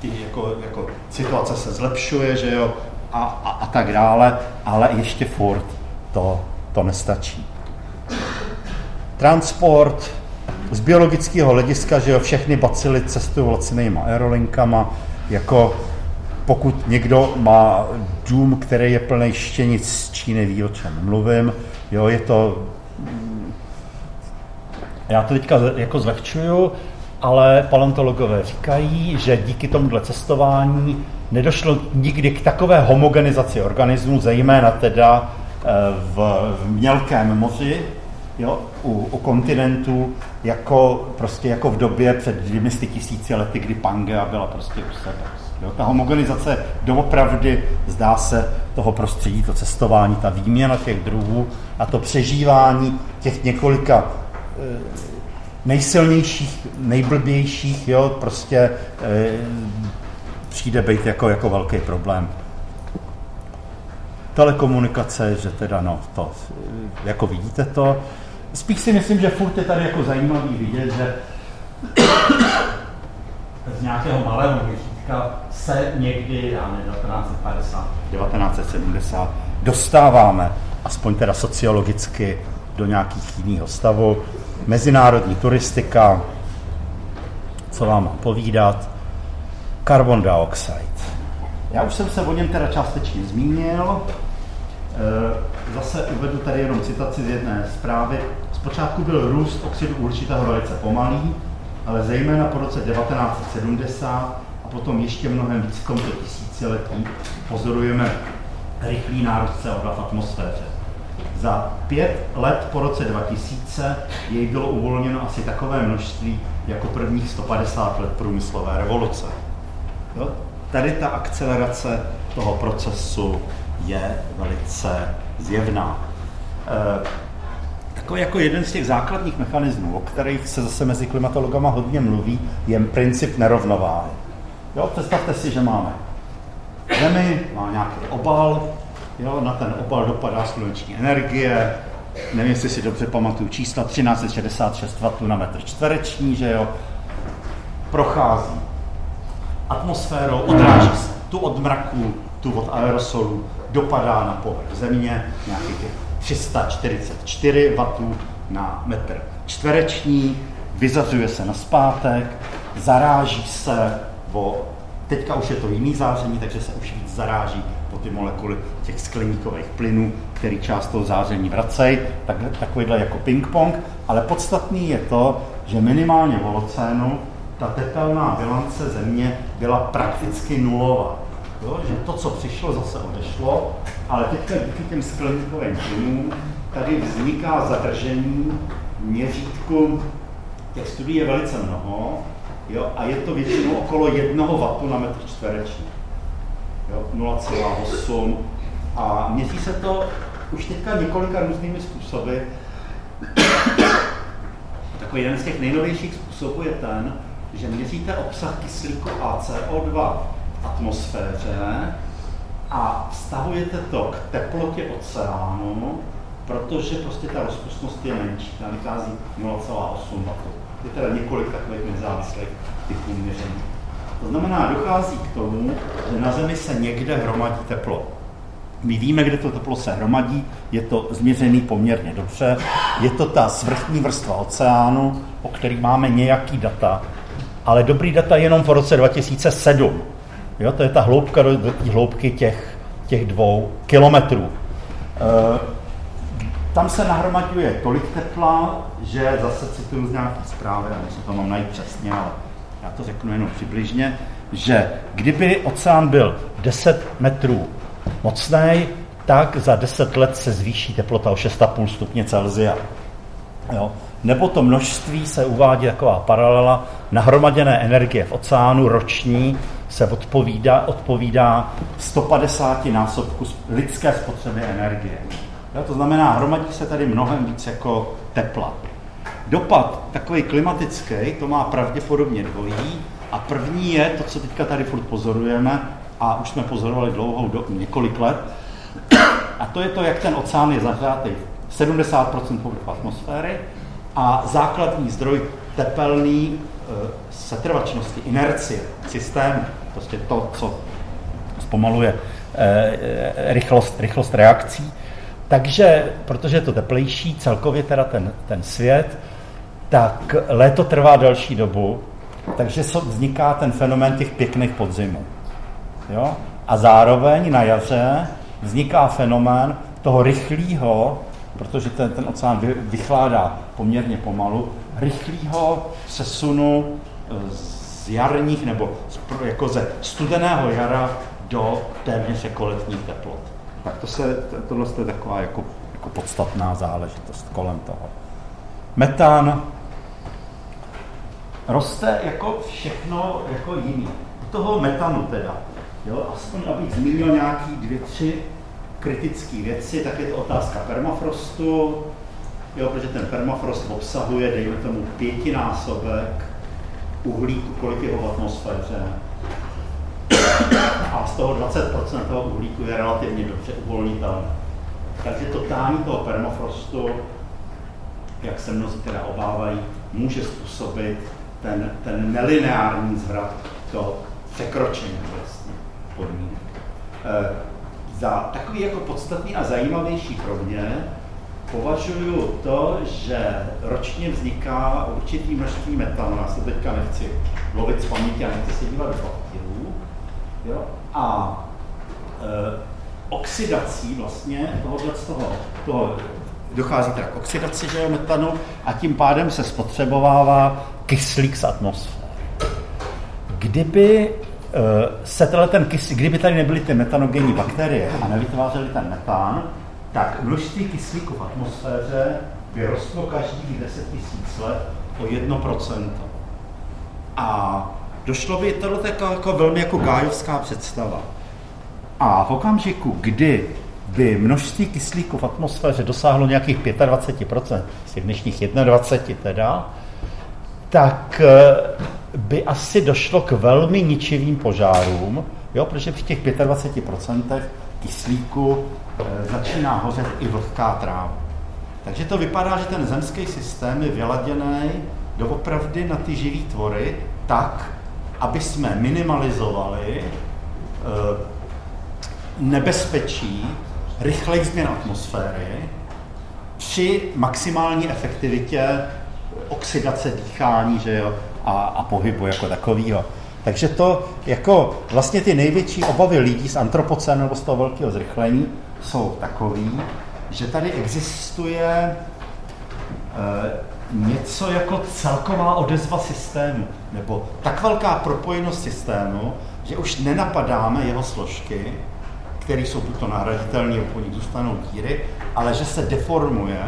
Speaker 2: ty, jako, jako situace se zlepšuje, že jo, a, a, a tak dále, ale ještě furt to to nestačí. Transport, z biologického hlediska, že jo, všechny bacily cestují lacinýma aerolinkama, jako pokud někdo má dům, který je plný štěnic z Číny, ví, o čem mluvím, jo, je to, já to teďka jako zlehčuju, ale paleontologové říkají, že díky tomuhle cestování nedošlo nikdy k takové homogenizaci organismu, zejména teda v, v mělkém moři, jo, u, u kontinentu, jako, prostě jako v době před 200 tisíci lety, kdy Pangea byla prostě u sebe. Jo, ta homogenizace doopravdy zdá se toho prostředí, to cestování, ta výměna těch druhů a to přežívání těch několika e, nejsilnějších, nejblbějších, jo, prostě e, přijde být jako, jako velký problém telekomunikace, že teda no, to, jako vidíte to. Spíš si myslím, že furt je tady jako zajímavý vidět, že [COUGHS] z nějakého malého měřítka se někdy, já nevím, 1950, 1970 dostáváme, aspoň teda sociologicky, do nějakých jiného stavu. Mezinárodní turistika, co vám mám povídat, carbon dioxide. Já už jsem se o něm teda částečně zmínil. E, zase uvedu tady jenom citaci z jedné zprávy. Zpočátku byl růst oxidu uhličitého velice pomalý, ale zejména po roce 1970 a potom ještě mnohem víc v tomto tisíciletí pozorujeme rychlý nárůst CO2 v atmosféře. Za pět let po roce 2000 jej bylo uvolněno asi takové množství jako prvních 150 let průmyslové revoluce. Jo? Tady ta akcelerace toho procesu je velice zjevná. E, takový jako jeden z těch základních mechanismů, o kterých se zase mezi klimatologama hodně mluví, je princip nerovnováhy. Jo, představte si, že máme Zemi, má nějaký obal, jo, na ten obal dopadá sluneční energie, nevím, jestli si dobře pamatuju čísla, 1366 W na metr čtvereční, že jo, prochází atmosférou, odráží se tu od mraku, tu od aerosolu, dopadá na povrch země, nějakých těch 344 W na metr čtvereční, vyzařuje se na zpátek, zaráží se o, teďka už je to jiný záření, takže se už víc zaráží po ty molekuly těch skleníkových plynů, který část toho záření vracejí, tak, takovýhle jako ping-pong, ale podstatný je to, že minimálně v holocénu ta tepelná bilance země byla prakticky nulová. Jo, že to, co přišlo, zase odešlo, ale teďka díky těm skleníkovým plynům tady vzniká zadržení měřítku, těch studií je velice mnoho, jo, a je to většinou okolo jednoho vatu na metr čtvereční. 0,8 a měří se to už teďka několika různými způsoby. Takový jeden z těch nejnovějších způsobů je ten, že měříte obsah kyslíku a CO2 v atmosféře a vztahujete to k teplotě oceánu, protože prostě ta rozpustnost je menší, tam vychází 0,8 W. Je teda několik takových nezávislých typů měření. To znamená, dochází k tomu, že na Zemi se někde hromadí teplo. My víme, kde to teplo se hromadí, je to změřený poměrně dobře. Je to ta svrchní vrstva oceánu, o který máme nějaký data, ale dobrý data jenom v roce 2007. Jo, to je ta hloubka do, do té hloubky těch, těch dvou kilometrů. E, tam se nahromaďuje tolik tepla, že zase cituju z nějaké zprávy, já si to mám najít přesně, ale já to řeknu jenom přibližně, že kdyby oceán byl 10 metrů mocný, tak za 10 let se zvýší teplota o 6,5 stupně Celsia. Jo? Nebo to množství se uvádí taková paralela, nahromaděné energie v oceánu roční se odpovídá, odpovídá 150 násobku lidské spotřeby energie. Jo? To znamená, hromadí se tady mnohem víc jako tepla. Dopad takový klimatický, to má pravděpodobně dvojí. A první je to, co teďka tady furt pozorujeme, a už jsme pozorovali dlouhou do, několik let, a to je to, jak ten oceán je zahřátý 70% povrchu atmosféry a základní zdroj tepelný e, setrvačnosti, inercie, systém, prostě to, co zpomaluje e, rychlost, rychlost reakcí. Takže, protože je to teplejší, celkově teda ten, ten svět, tak léto trvá delší dobu, takže vzniká ten fenomén těch pěkných podzimů. Jo? A zároveň na jaře vzniká fenomén toho rychlého, protože ten, ten oceán vychládá poměrně pomalu, rychlého sesunu e, z jarních nebo z, jako ze studeného jara do téměř jako letních teplot. Tak to se, tohle je taková jako, jako podstatná záležitost kolem toho. Metán roste jako všechno jako jiný. U toho metanu teda, jo, aspoň abych zmínil nějaký dvě, tři kritické věci, tak je to otázka permafrostu, jo, protože ten permafrost obsahuje, dejme tomu, pětinásobek uhlíku, kolik je v atmosféře. [COUGHS] A z toho 20% toho uhlíku je relativně dobře uvolnitelné. Takže totální toho permafrostu, jak se mnozí teda obávají, může způsobit ten, ten nelineární zvrat do překročení vlastně podmínek. E, za takový jako podstatný a zajímavější pro mě považuji to, že ročně vzniká určitý množství metanu. Já se teďka nechci lovit z paměti a nechci se dívat do papíru. Jo? A e, oxidací vlastně tohohle z toho, toho dochází teda k oxidaci že metanu a tím pádem se spotřebovává kyslík z atmosféry. Kdyby Eh, se ten kyslík, kdyby tady nebyly ty metanogenní bakterie a nevytvářely ten metán, tak množství kyslíku v atmosféře by rostlo každých 10 000 let o 1%. A došlo by, tohle jako, jako velmi jako gájovská představa. A v okamžiku, kdy by množství kyslíku v atmosféře dosáhlo nějakých 25%, z dnešních 21 teda, tak eh, by asi došlo k velmi ničivým požárům, jo, protože v těch 25% kyslíku e, začíná hořet i vlhká tráva. Takže to vypadá, že ten zemský systém je vyladěný doopravdy na ty živý tvory tak, aby jsme minimalizovali e, nebezpečí rychlejch změn atmosféry při maximální efektivitě oxidace dýchání, že jo, a, a pohybu jako takového. Takže to jako vlastně ty největší obavy lidí z antropocenu nebo z toho velkého zrychlení jsou takový, že tady existuje e, něco jako celková odezva systému, nebo tak velká propojenost systému, že už nenapadáme jeho složky, které jsou buď to nahraditelné, po nich zůstanou díry, ale že se deformuje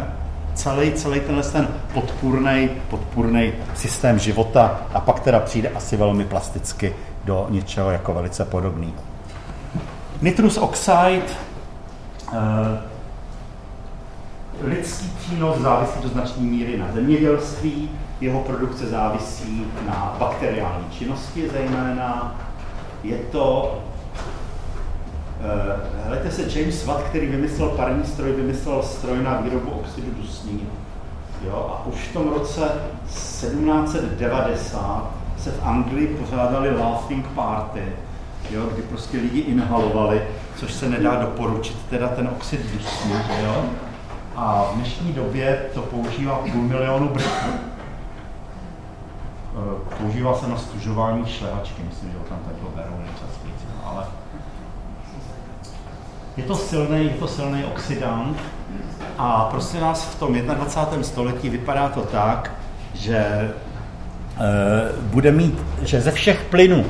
Speaker 2: celý, celý tenhle ten podpůrný, podpůrný systém života a pak teda přijde asi velmi plasticky do něčeho jako velice podobný. Nitrous oxide, eh, lidský přínos závisí do značné míry na zemědělství, jeho produkce závisí na bakteriální činnosti zejména. Je to Uh, Hledajte se, James Watt, který vymyslel parní stroj, vymyslel stroj na výrobu oxidu dusný. Jo, a už v tom roce 1790 se v Anglii pořádali laughing party, jo, kdy prostě lidi inhalovali, což se nedá doporučit, teda ten oxid dusný, jo. A v dnešní době to používá půl milionu Britů. Eh, používá se na stužování šlehačky, myslím, že ho tam takhle berou nejčastěji, ale je to silný, je to silný oxidant a prostě nás v tom 21. století vypadá to tak, že e, bude mít, že ze všech plynů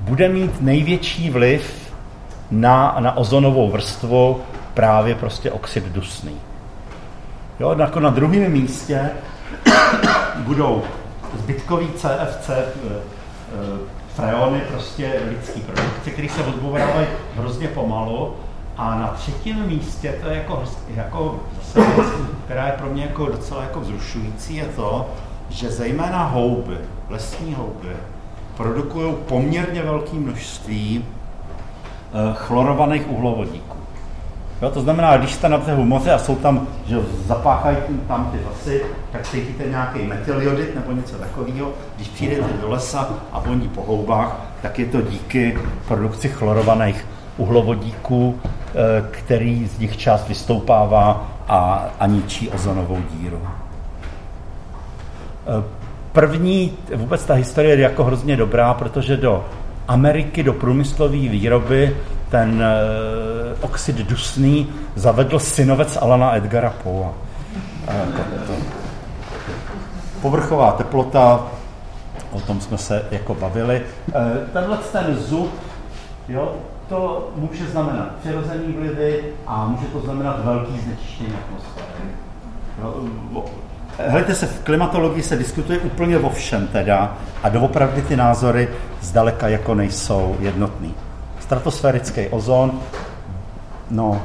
Speaker 2: bude mít největší vliv na, na ozonovou vrstvu právě prostě oxid dusný. Jo, jako na druhém místě [COUGHS] budou zbytkový CFC e, e, freony, prostě lidský produkce, které se odbourávají hrozně pomalu a na třetím místě, to je jako, jako zase věc, která je pro mě jako docela jako vzrušující, je to, že zejména houby, lesní houby, produkují poměrně velké množství uh, chlorovaných uhlovodíků. Jo, to znamená, když jste na břehu moře a jsou tam, že zapáchají tam ty vlasy, tak cítíte nějaký metyliodit nebo něco takového. Když přijdete do lesa a voní po houbách, tak je to díky produkci chlorovaných uhlovodíků, eh, který z nich část vystoupává a, a ničí ozonovou díru. Eh, první, vůbec ta historie je jako hrozně dobrá, protože do Ameriky, do průmyslové výroby ten eh, oxid dusný zavedl synovec Alana Edgara Poe. Povrchová teplota, o tom jsme se jako bavili. Tenhle ten zub, jo, to může znamenat přirozený vlivy a může to znamenat velký znečištění atmosféry. Hledajte se, v klimatologii se diskutuje úplně o všem teda a doopravdy ty názory zdaleka jako nejsou jednotný. Stratosférický ozon, no,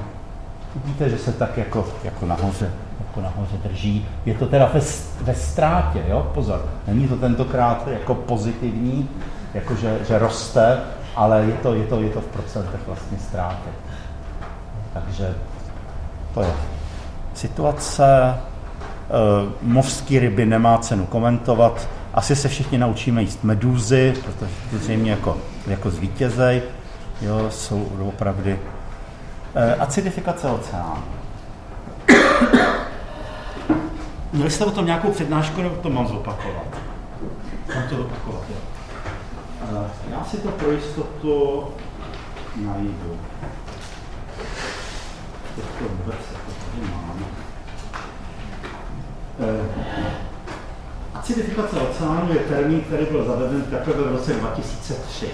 Speaker 2: vidíte, že se tak jako, jako nahoře, jako nahoře drží. Je to teda ve, ve ztrátě, jo? Pozor, není to tentokrát jako pozitivní, jako že, že roste, ale je to, je to, je to v procentech vlastně ztráty. Takže to je situace. E, mořský ryby nemá cenu komentovat, asi se všichni naučíme jíst medúzy, protože to zřejmě jako, jako zvítězej, jo, jsou opravdu acidifikace oceánu. Měli jste o tom nějakou přednášku, nebo to mám zopakovat? Mám to zopakovat, jo. E, já si to pro jistotu najdu. Teď to vůbec tady mám. E, acidifikace oceánu je termín, který byl zaveden teprve v roce 2003.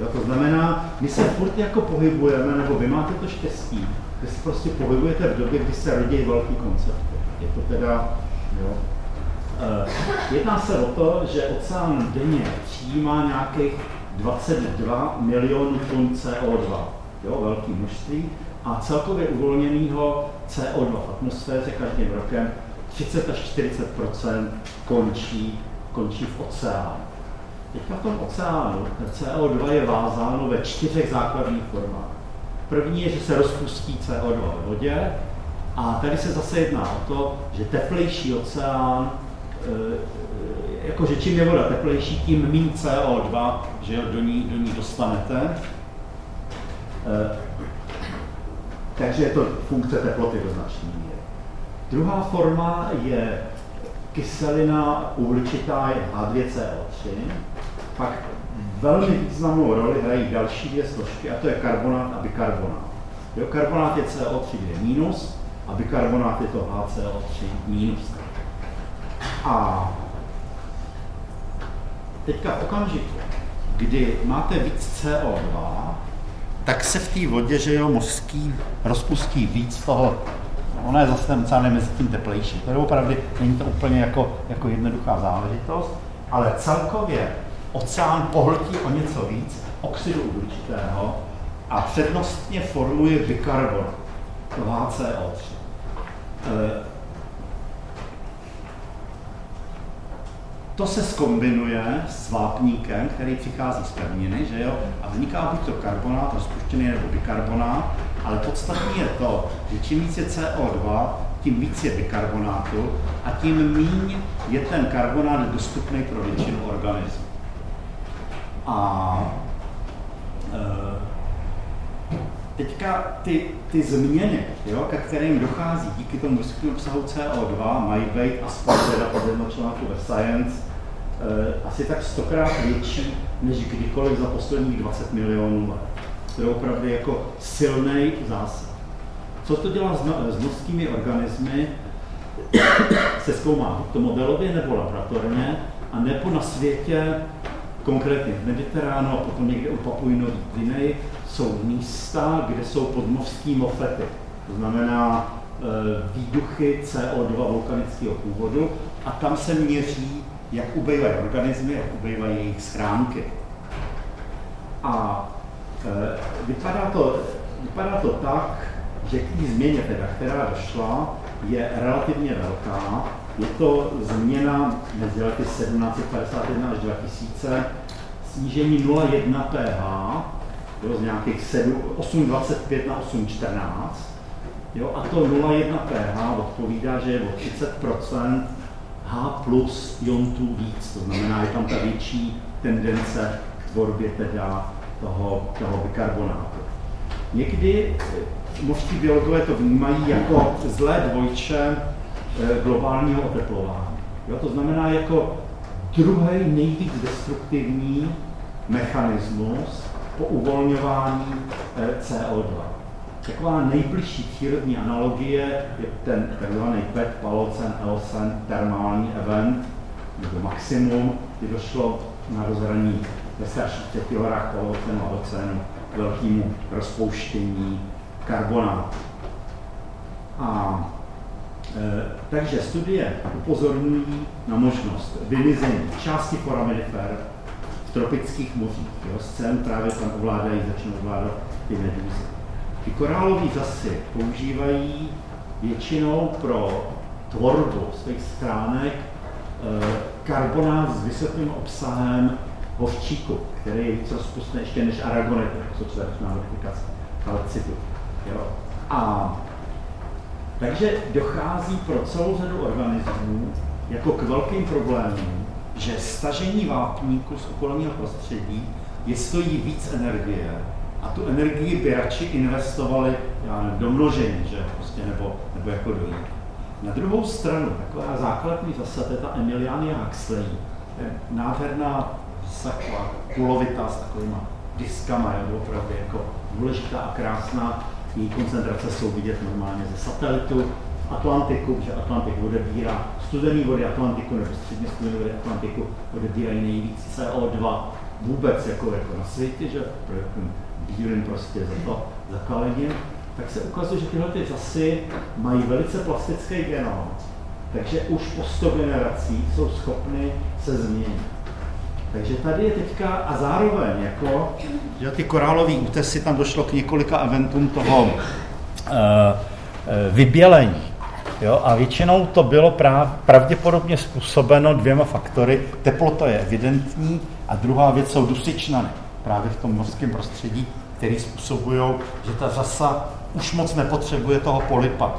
Speaker 2: Jo, to znamená, my se furt jako pohybujeme, nebo vy máte to štěstí, že se prostě pohybujete v době, kdy se rodí velký koncepty. Je to teda, jo. E, jedná se o to, že oceán denně přijímá nějakých 22 milionů tun CO2, jo, velké množství, a celkově uvolněného CO2 v atmosféře každým rokem 30 až 40 končí, končí v oceánu. Teďka v tom oceánu CO2 je vázáno ve čtyřech základních formách. První je, že se rozpustí CO2 v vodě a tady se zase jedná o to, že teplejší oceán, e, jakože čím je voda teplejší, tím méně CO2, že do ní, do ní dostanete. E, takže je to funkce teploty do značné míry. Druhá forma je kyselina uhličitá je H2CO3, pak velmi významnou roli hrají další dvě složky, a to je karbonát a bikarbonát. Jo, karbonát je CO3, kde je minus, a bikarbonát je to HCO3 minus. A teďka v okamžiku, kdy máte víc CO2, tak se v té vodě, že jo, mořský rozpustí víc toho Ona je zase docela mezi tím teplejší. To je opravdu, není to úplně jako, jako jednoduchá záležitost, ale celkově oceán pohltí o něco víc oxidu uhličitého a přednostně formuje bikarbon, to HCO3. E, to se skombinuje s vápníkem, který přichází z pevniny, že jo, a vzniká buď to karbonát rozpuštěný nebo bikarbonát, ale podstatné je to, že čím víc je CO2, tím víc je bikarbonátu a tím míň je ten karbonát dostupný pro většinu organismů. A e, teďka ty, ty změny, jo, ke kterým dochází díky tomu vysokému obsahu CO2, mají být aspoň teda podle článku ve Science e, asi tak stokrát větší než kdykoliv za posledních 20 milionů let. To je opravdu jako silný zásah. Co to dělá s, no, s mořskými organismy, se zkoumá to modelově nebo laboratorně, a nebo na světě, konkrétně v Mediteránu a potom někde u Papuinový Gvineji, jsou místa, kde jsou podmořský mofety. To znamená e, výduchy CO2 vulkanického původu a tam se měří, jak ubývají organismy, jak ubývají jejich schránky. A e, vypadá, to, vypadá to tak, že k té změně, teda, která došla, je relativně velká. Je to změna mezi lety 1751 až 2000, snížení 0,1 pH, jo, z nějakých 8,25 na 8,14. Jo, a to 0,1 pH odpovídá, že je o 30% H plus iontů víc, to znamená, je tam ta větší tendence k tvorbě teda toho, toho bikarbonátu. Někdy eh, mořští biologové to vnímají jako zlé dvojče globálního oteplování. Jo, to znamená jako druhý nejvíc destruktivní mechanismus po uvolňování eh, CO2. Taková nejbližší přírodní analogie je ten tzv. PET, Palocen, Eosen, termální event, nebo maximum, kdy došlo na rozhraní ve starších pěti horách Palocenu a Ocenu k velkému rozpouštění karbonátu. A takže studie upozorňují na možnost vymizení části foraminifer v tropických mořích. Jo, scén právě tam ovládají, začnou ovládat ty medúzy. Ty korálové zasy používají většinou pro tvorbu svých stránek e, karbonát s vysokým obsahem hořčíku, který je víc rozpustný ještě než aragonet, co čtvrtná notifikace kalcitu. A takže dochází pro celou řadu organismů jako k velkým problémům,
Speaker 3: že stažení vápníku z okolního prostředí je stojí víc energie a tu energii by radši investovali já do množení, že prostě, nebo, nebo jako do jídla. Na druhou stranu, taková základní zase, ta Emiliania Huxley, je nádherná sakva, kulovitá s takovýma diskama, je opravdu jako důležitá a krásná. Její koncentrace jsou vidět normálně ze satelitu Atlantiku, že Atlantik odebírá studený vody Atlantiku nebo středně studené vody Atlantiku odebírají nejvíc CO2 vůbec jako, jako na světě, že bílým prostě za to zakalením, tak se ukazuje, že tyhle ty řasy mají velice plastický genom, takže už po 100 generací jsou schopny se změnit. Takže tady je teďka a zároveň jako,
Speaker 2: že ty korálové útesy, tam došlo k několika eventům toho uh, vybělení. Jo? A většinou to bylo práv, pravděpodobně způsobeno dvěma faktory. Teplota je evidentní a druhá věc jsou dusičnany právě v tom mořském prostředí, které způsobují, že ta řasa už moc nepotřebuje toho polipa,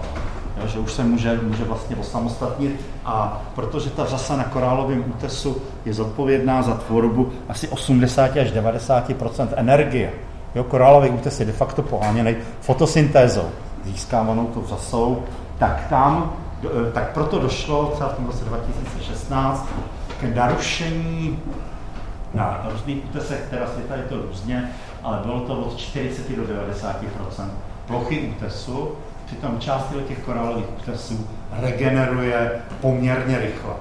Speaker 2: jo, že už se může, může vlastně osamostatnit. A protože ta řasa na korálovém útesu je zodpovědná za tvorbu asi 80 až 90% energie. Jo, korálový útes je de facto poháněný fotosyntézou, získávanou tou řasou, tak tam, eh, tak proto došlo třeba v tom roce 2016 k narušení na různých útesech, teda světa je to různě, ale bylo to od 40 do 90% plochy útesu, přitom část těch korálových útesů regeneruje poměrně rychle.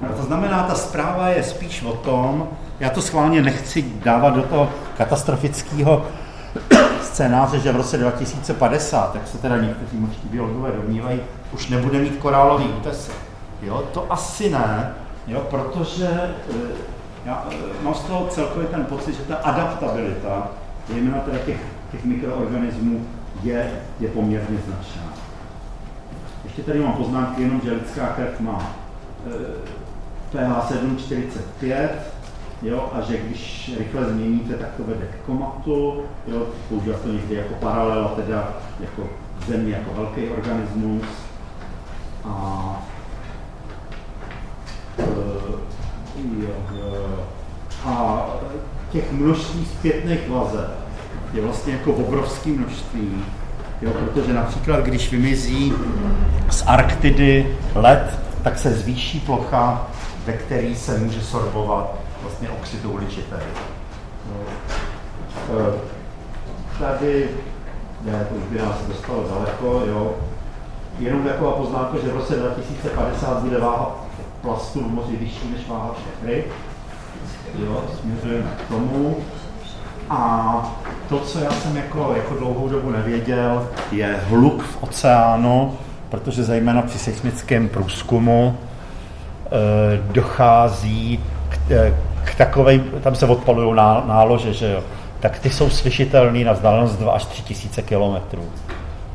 Speaker 2: No, to znamená, ta zpráva je spíš o tom, já to schválně nechci dávat do toho katastrofického scénáře, že v roce 2050, tak se teda někteří mořští biologové domnívají, už nebude mít korálový útesy. Jo, to asi ne, jo, protože eh, já eh, mám z toho celkově ten pocit, že ta adaptabilita, zejména teda těch, těch mikroorganismů, je, je poměrně značná. Ještě tady mám poznámky jenom, že lidská krev má e, pH 7,45, jo, a že když rychle změníte, tak to vede k komatu, jo, používá to někdy jako paralela, teda jako země jako velký organismus. A e, jo, a těch množství zpětných vazeb je vlastně jako obrovské množství, jo, protože například, když vymizí z Arktidy led, tak se zvýší plocha, ve které se může sorbovat vlastně oxid uhličitý. No. E, tady, ne, to už by nás dostalo daleko, jo. Jenom taková poznámka, že v roce 2050 bude váha plastu v moři vyšší než váha všech ryb. Jo, směřujeme k tomu. A to, co já jsem jako, jako dlouhou dobu nevěděl, je hluk v oceánu, protože zejména při seismickém průzkumu e, dochází k, e, k takovým, tam se odpalují ná, nálože, že jo, tak ty jsou slyšitelné na vzdálenost 2 až 3 tisíce kilometrů.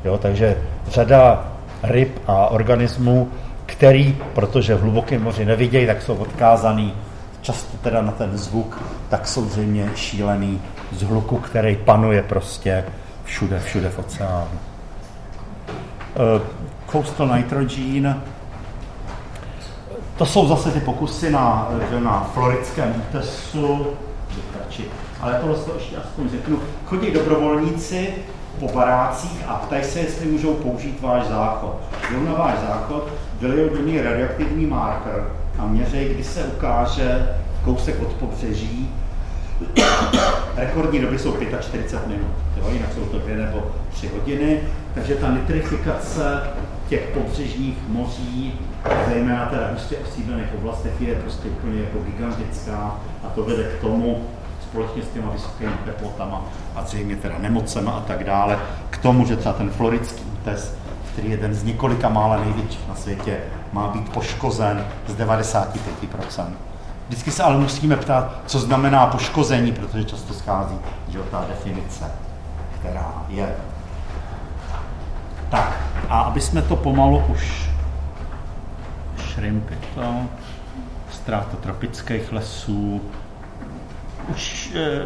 Speaker 2: Jo, takže řada ryb a organismů, který, protože v hlubokém moři nevidějí, tak jsou odkázaný často teda na ten zvuk, tak jsou zřejmě šílený z hluku, který panuje prostě všude, všude v oceánu. Uh, coastal nitrogen, to jsou zase ty pokusy na, na floridském útesu, ale tohle to ještě aspoň řeknu. Chodí dobrovolníci po barácích a ptají se, jestli můžou použít váš záchod. Jdou na váš záchod, vylijou do něj radioaktivní marker a měří, kdy se ukáže kousek od pobřeží. Rekordní doby jsou 45 minut, jo? jinak jsou to dvě nebo tři hodiny, takže ta nitrifikace těch pobřežních moří, zejména teda hustě osídlených oblastech, je prostě úplně jako gigantická a to vede k tomu, společně s těma vysokými teplotama a zřejmě teda nemocema a tak dále, k tomu, že třeba ten floridský útes, který je jeden z několika mála největších na světě, má být poškozen z 95%. Vždycky se ale musíme ptát, co znamená poškození, protože často schází že ta definice, která je. Tak, a aby jsme to pomalu už šrimpy to, ztráta tropických lesů, už eh,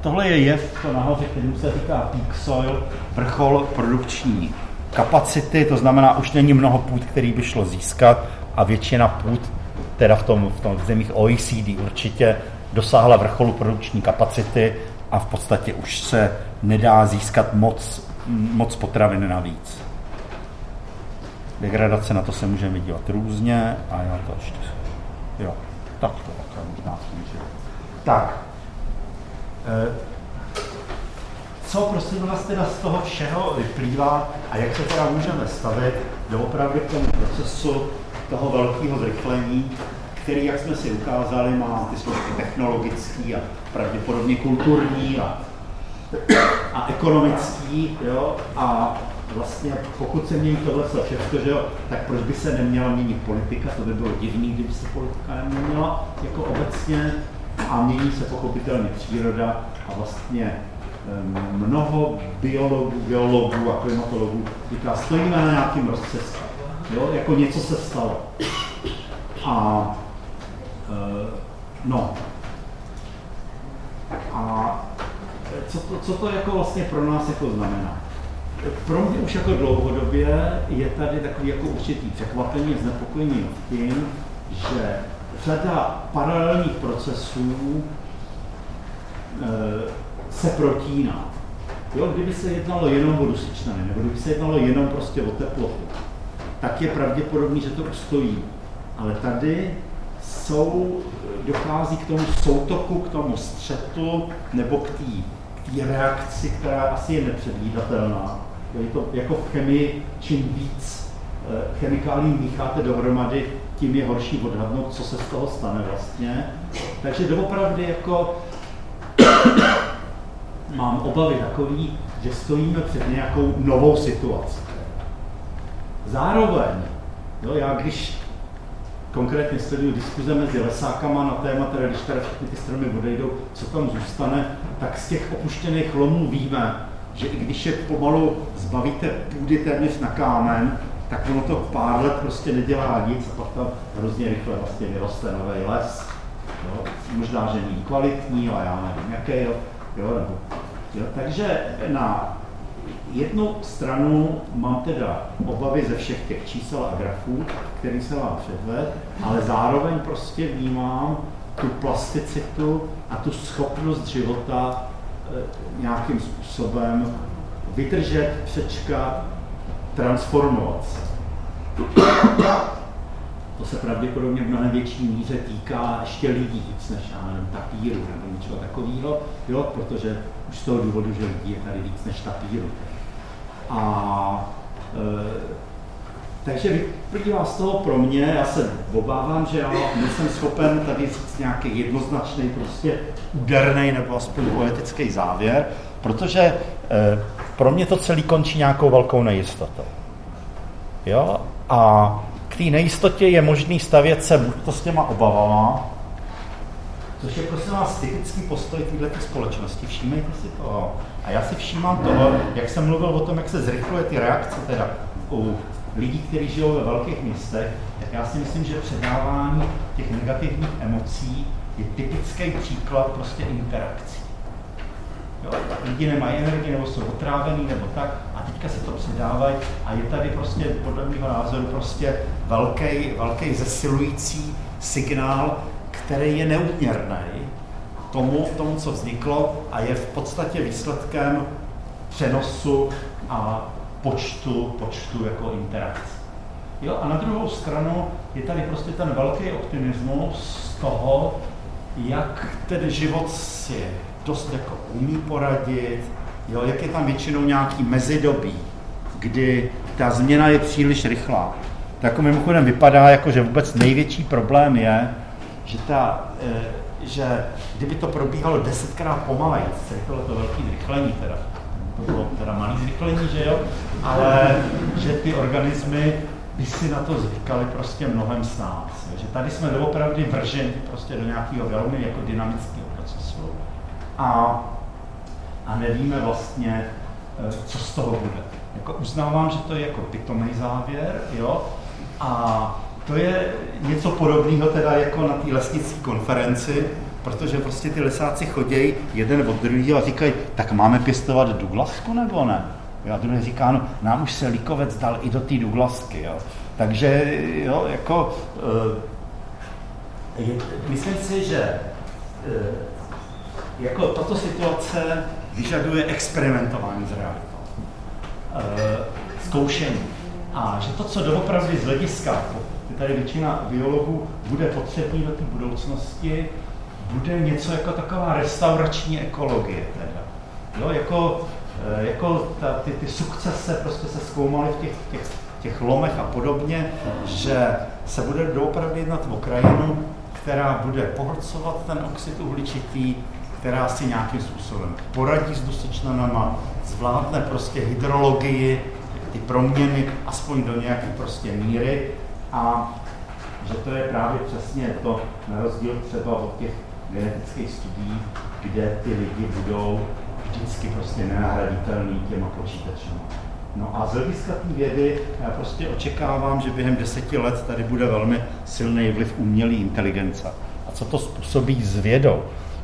Speaker 2: tohle je jev, to nahoře, který se týká peak soil, vrchol produkční kapacity, to znamená, už není mnoho půd, který by šlo získat a většina půd teda v, tom, v, tom, v zemích OECD určitě dosáhla vrcholu produkční kapacity a v podstatě už se nedá získat moc, moc potravin navíc. Degradace na to se můžeme dívat různě a já to ještě... Jo, tak to možná skončilo. Tak. E, co prosím vás teda z toho všeho vyplývá a jak se teda můžeme stavit doopravdy k tomu procesu toho velkého zrychlení, který, jak jsme si ukázali, má ty složky technologický a pravděpodobně kulturní a, a ekonomický, jo, a vlastně pokud se mění tohle všechno, že jo, tak proč by se neměla měnit politika, to by bylo divný, kdyby se politika neměnila jako obecně. A mění se pochopitelně příroda a vlastně mnoho biologů, geologů a klimatologů říká, stojíme na nějakým rozcestí, jo, jako něco se stalo. A e, no, a co to, co to jako vlastně pro nás jako znamená? Pro mě už jako dlouhodobě je tady takový jako určitý překvapení znepokojení tím, že řada paralelních procesů e, se protíná. Jo, kdyby se jednalo jenom o dusičnany, nebo kdyby se jednalo jenom prostě o teplotu, tak je pravděpodobný, že to ustojí. Ale tady jsou, dochází k tomu soutoku, k tomu střetu, nebo k té reakci, která asi je nepředvídatelná. Je to jako v chemii, čím víc eh, chemikálí mícháte dohromady, tím je horší odhadnout, co se z toho stane vlastně. Takže doopravdy jako [COUGHS] mám obavy takový, že stojíme před nějakou novou situací. Zároveň, jo, já když konkrétně sleduju diskuze mezi lesákama na téma, teda když teda všechny ty stromy odejdou, co tam zůstane, tak z těch opuštěných lomů víme, že i když je pomalu zbavíte půdy téměř na kámen, tak ono to pár let prostě nedělá nic a pak tam hrozně rychle vlastně vyroste nový les. Jo? Možná, že není kvalitní, ale já nevím, jaký, jo? Jo, nebo, jo, takže na jednu stranu mám teda obavy ze všech těch čísel a grafů, který se vám předved, ale zároveň prostě vnímám tu plasticitu a tu schopnost života e, nějakým způsobem vydržet, přečkat, transformovat se. To se pravděpodobně v mnohem větší míře týká ještě lidí, víc než já nevím, tapíru nebo něčeho takového, jo, protože už z toho důvodu, že lidí je tady víc než tapíru. A e, takže vyplývá z toho pro mě, já se obávám, že já nejsem schopen tady říct nějaký jednoznačný, prostě úderný nebo aspoň poetický závěr, protože e, pro mě to celý končí nějakou velkou nejistotou. Jo? A k té nejistotě je možný stavět se buď to s těma obavama, což je prosím vás typický postoj této společnosti. Všímejte si to. A já si všímám toho, jak jsem mluvil o tom, jak se zrychluje ty reakce teda u lidí, kteří žijou ve velkých městech, tak já si myslím, že předávání těch negativních emocí je typický příklad prostě interakcí. Jo, lidi nemají energii, nebo jsou otrávený, nebo tak, a teďka se to předávají a je tady prostě, podle mého názoru, prostě velký, velký zesilující signál, který je neúměrný tomu, tomu, co vzniklo a je v podstatě výsledkem přenosu a počtu, počtu jako interakcí. Jo, a na druhou stranu je tady prostě ten velký optimismus z toho, jak ten život si dost jako umí poradit, jo, jak je tam většinou nějaký mezidobí, kdy ta změna je příliš rychlá. Tak mimochodem vypadá, jako, že vůbec největší problém je, že, ta, e, že kdyby to probíhalo desetkrát pomaleji, bylo to velký zrychlení teda, to bylo teda malý zrychlení, že jo, ale že ty organismy by si na to zvykali prostě mnohem s nás. Že tady jsme doopravdy vrženi prostě do nějakého velmi jako dynamického procesu a, a nevíme vlastně, e, co z toho bude. Jako uznávám, že to je jako pitomý závěr, jo, a to je něco podobného teda jako na té lesnické konferenci, protože prostě ty lesáci chodějí jeden od druhého a říkají, tak máme pěstovat Douglasku nebo ne? Jo, a druhý říká, no, nám už se líkovec dal i do té Douglasky, jo. Takže, jo, jako, e, myslím si, že e, jako tato situace vyžaduje experimentování s realitou, e, zkoušení. A že to, co doopravdy z hlediska, tady většina biologů bude potřební do té budoucnosti, bude něco jako taková restaurační ekologie. Teda. Jo, jako, e, jako ta, ty, ty sukcese prostě se zkoumaly v těch, těch, těch lomech a podobně, že se bude doopravdy jednat o krajinu, která bude pohlcovat ten oxid uhličitý, která si nějakým způsobem poradí s dusičnanama, zvládne prostě hydrologii, ty proměny aspoň do nějaké prostě míry a že to je právě přesně to, na rozdíl třeba od těch genetických studií, kde ty lidi budou vždycky prostě nenahraditelný těma počítačům. No a z hlediska té vědy já prostě očekávám, že během deseti let tady bude velmi silný vliv umělé inteligence. A co to způsobí s vědou?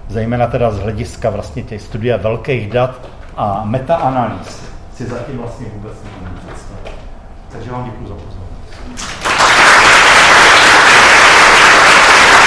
Speaker 2: Zejména teda z hlediska vlastně těch studia velkých dat a metaanalýz si zatím vlastně vůbec nemůžu představit. Takže vám děkuji za pozornost.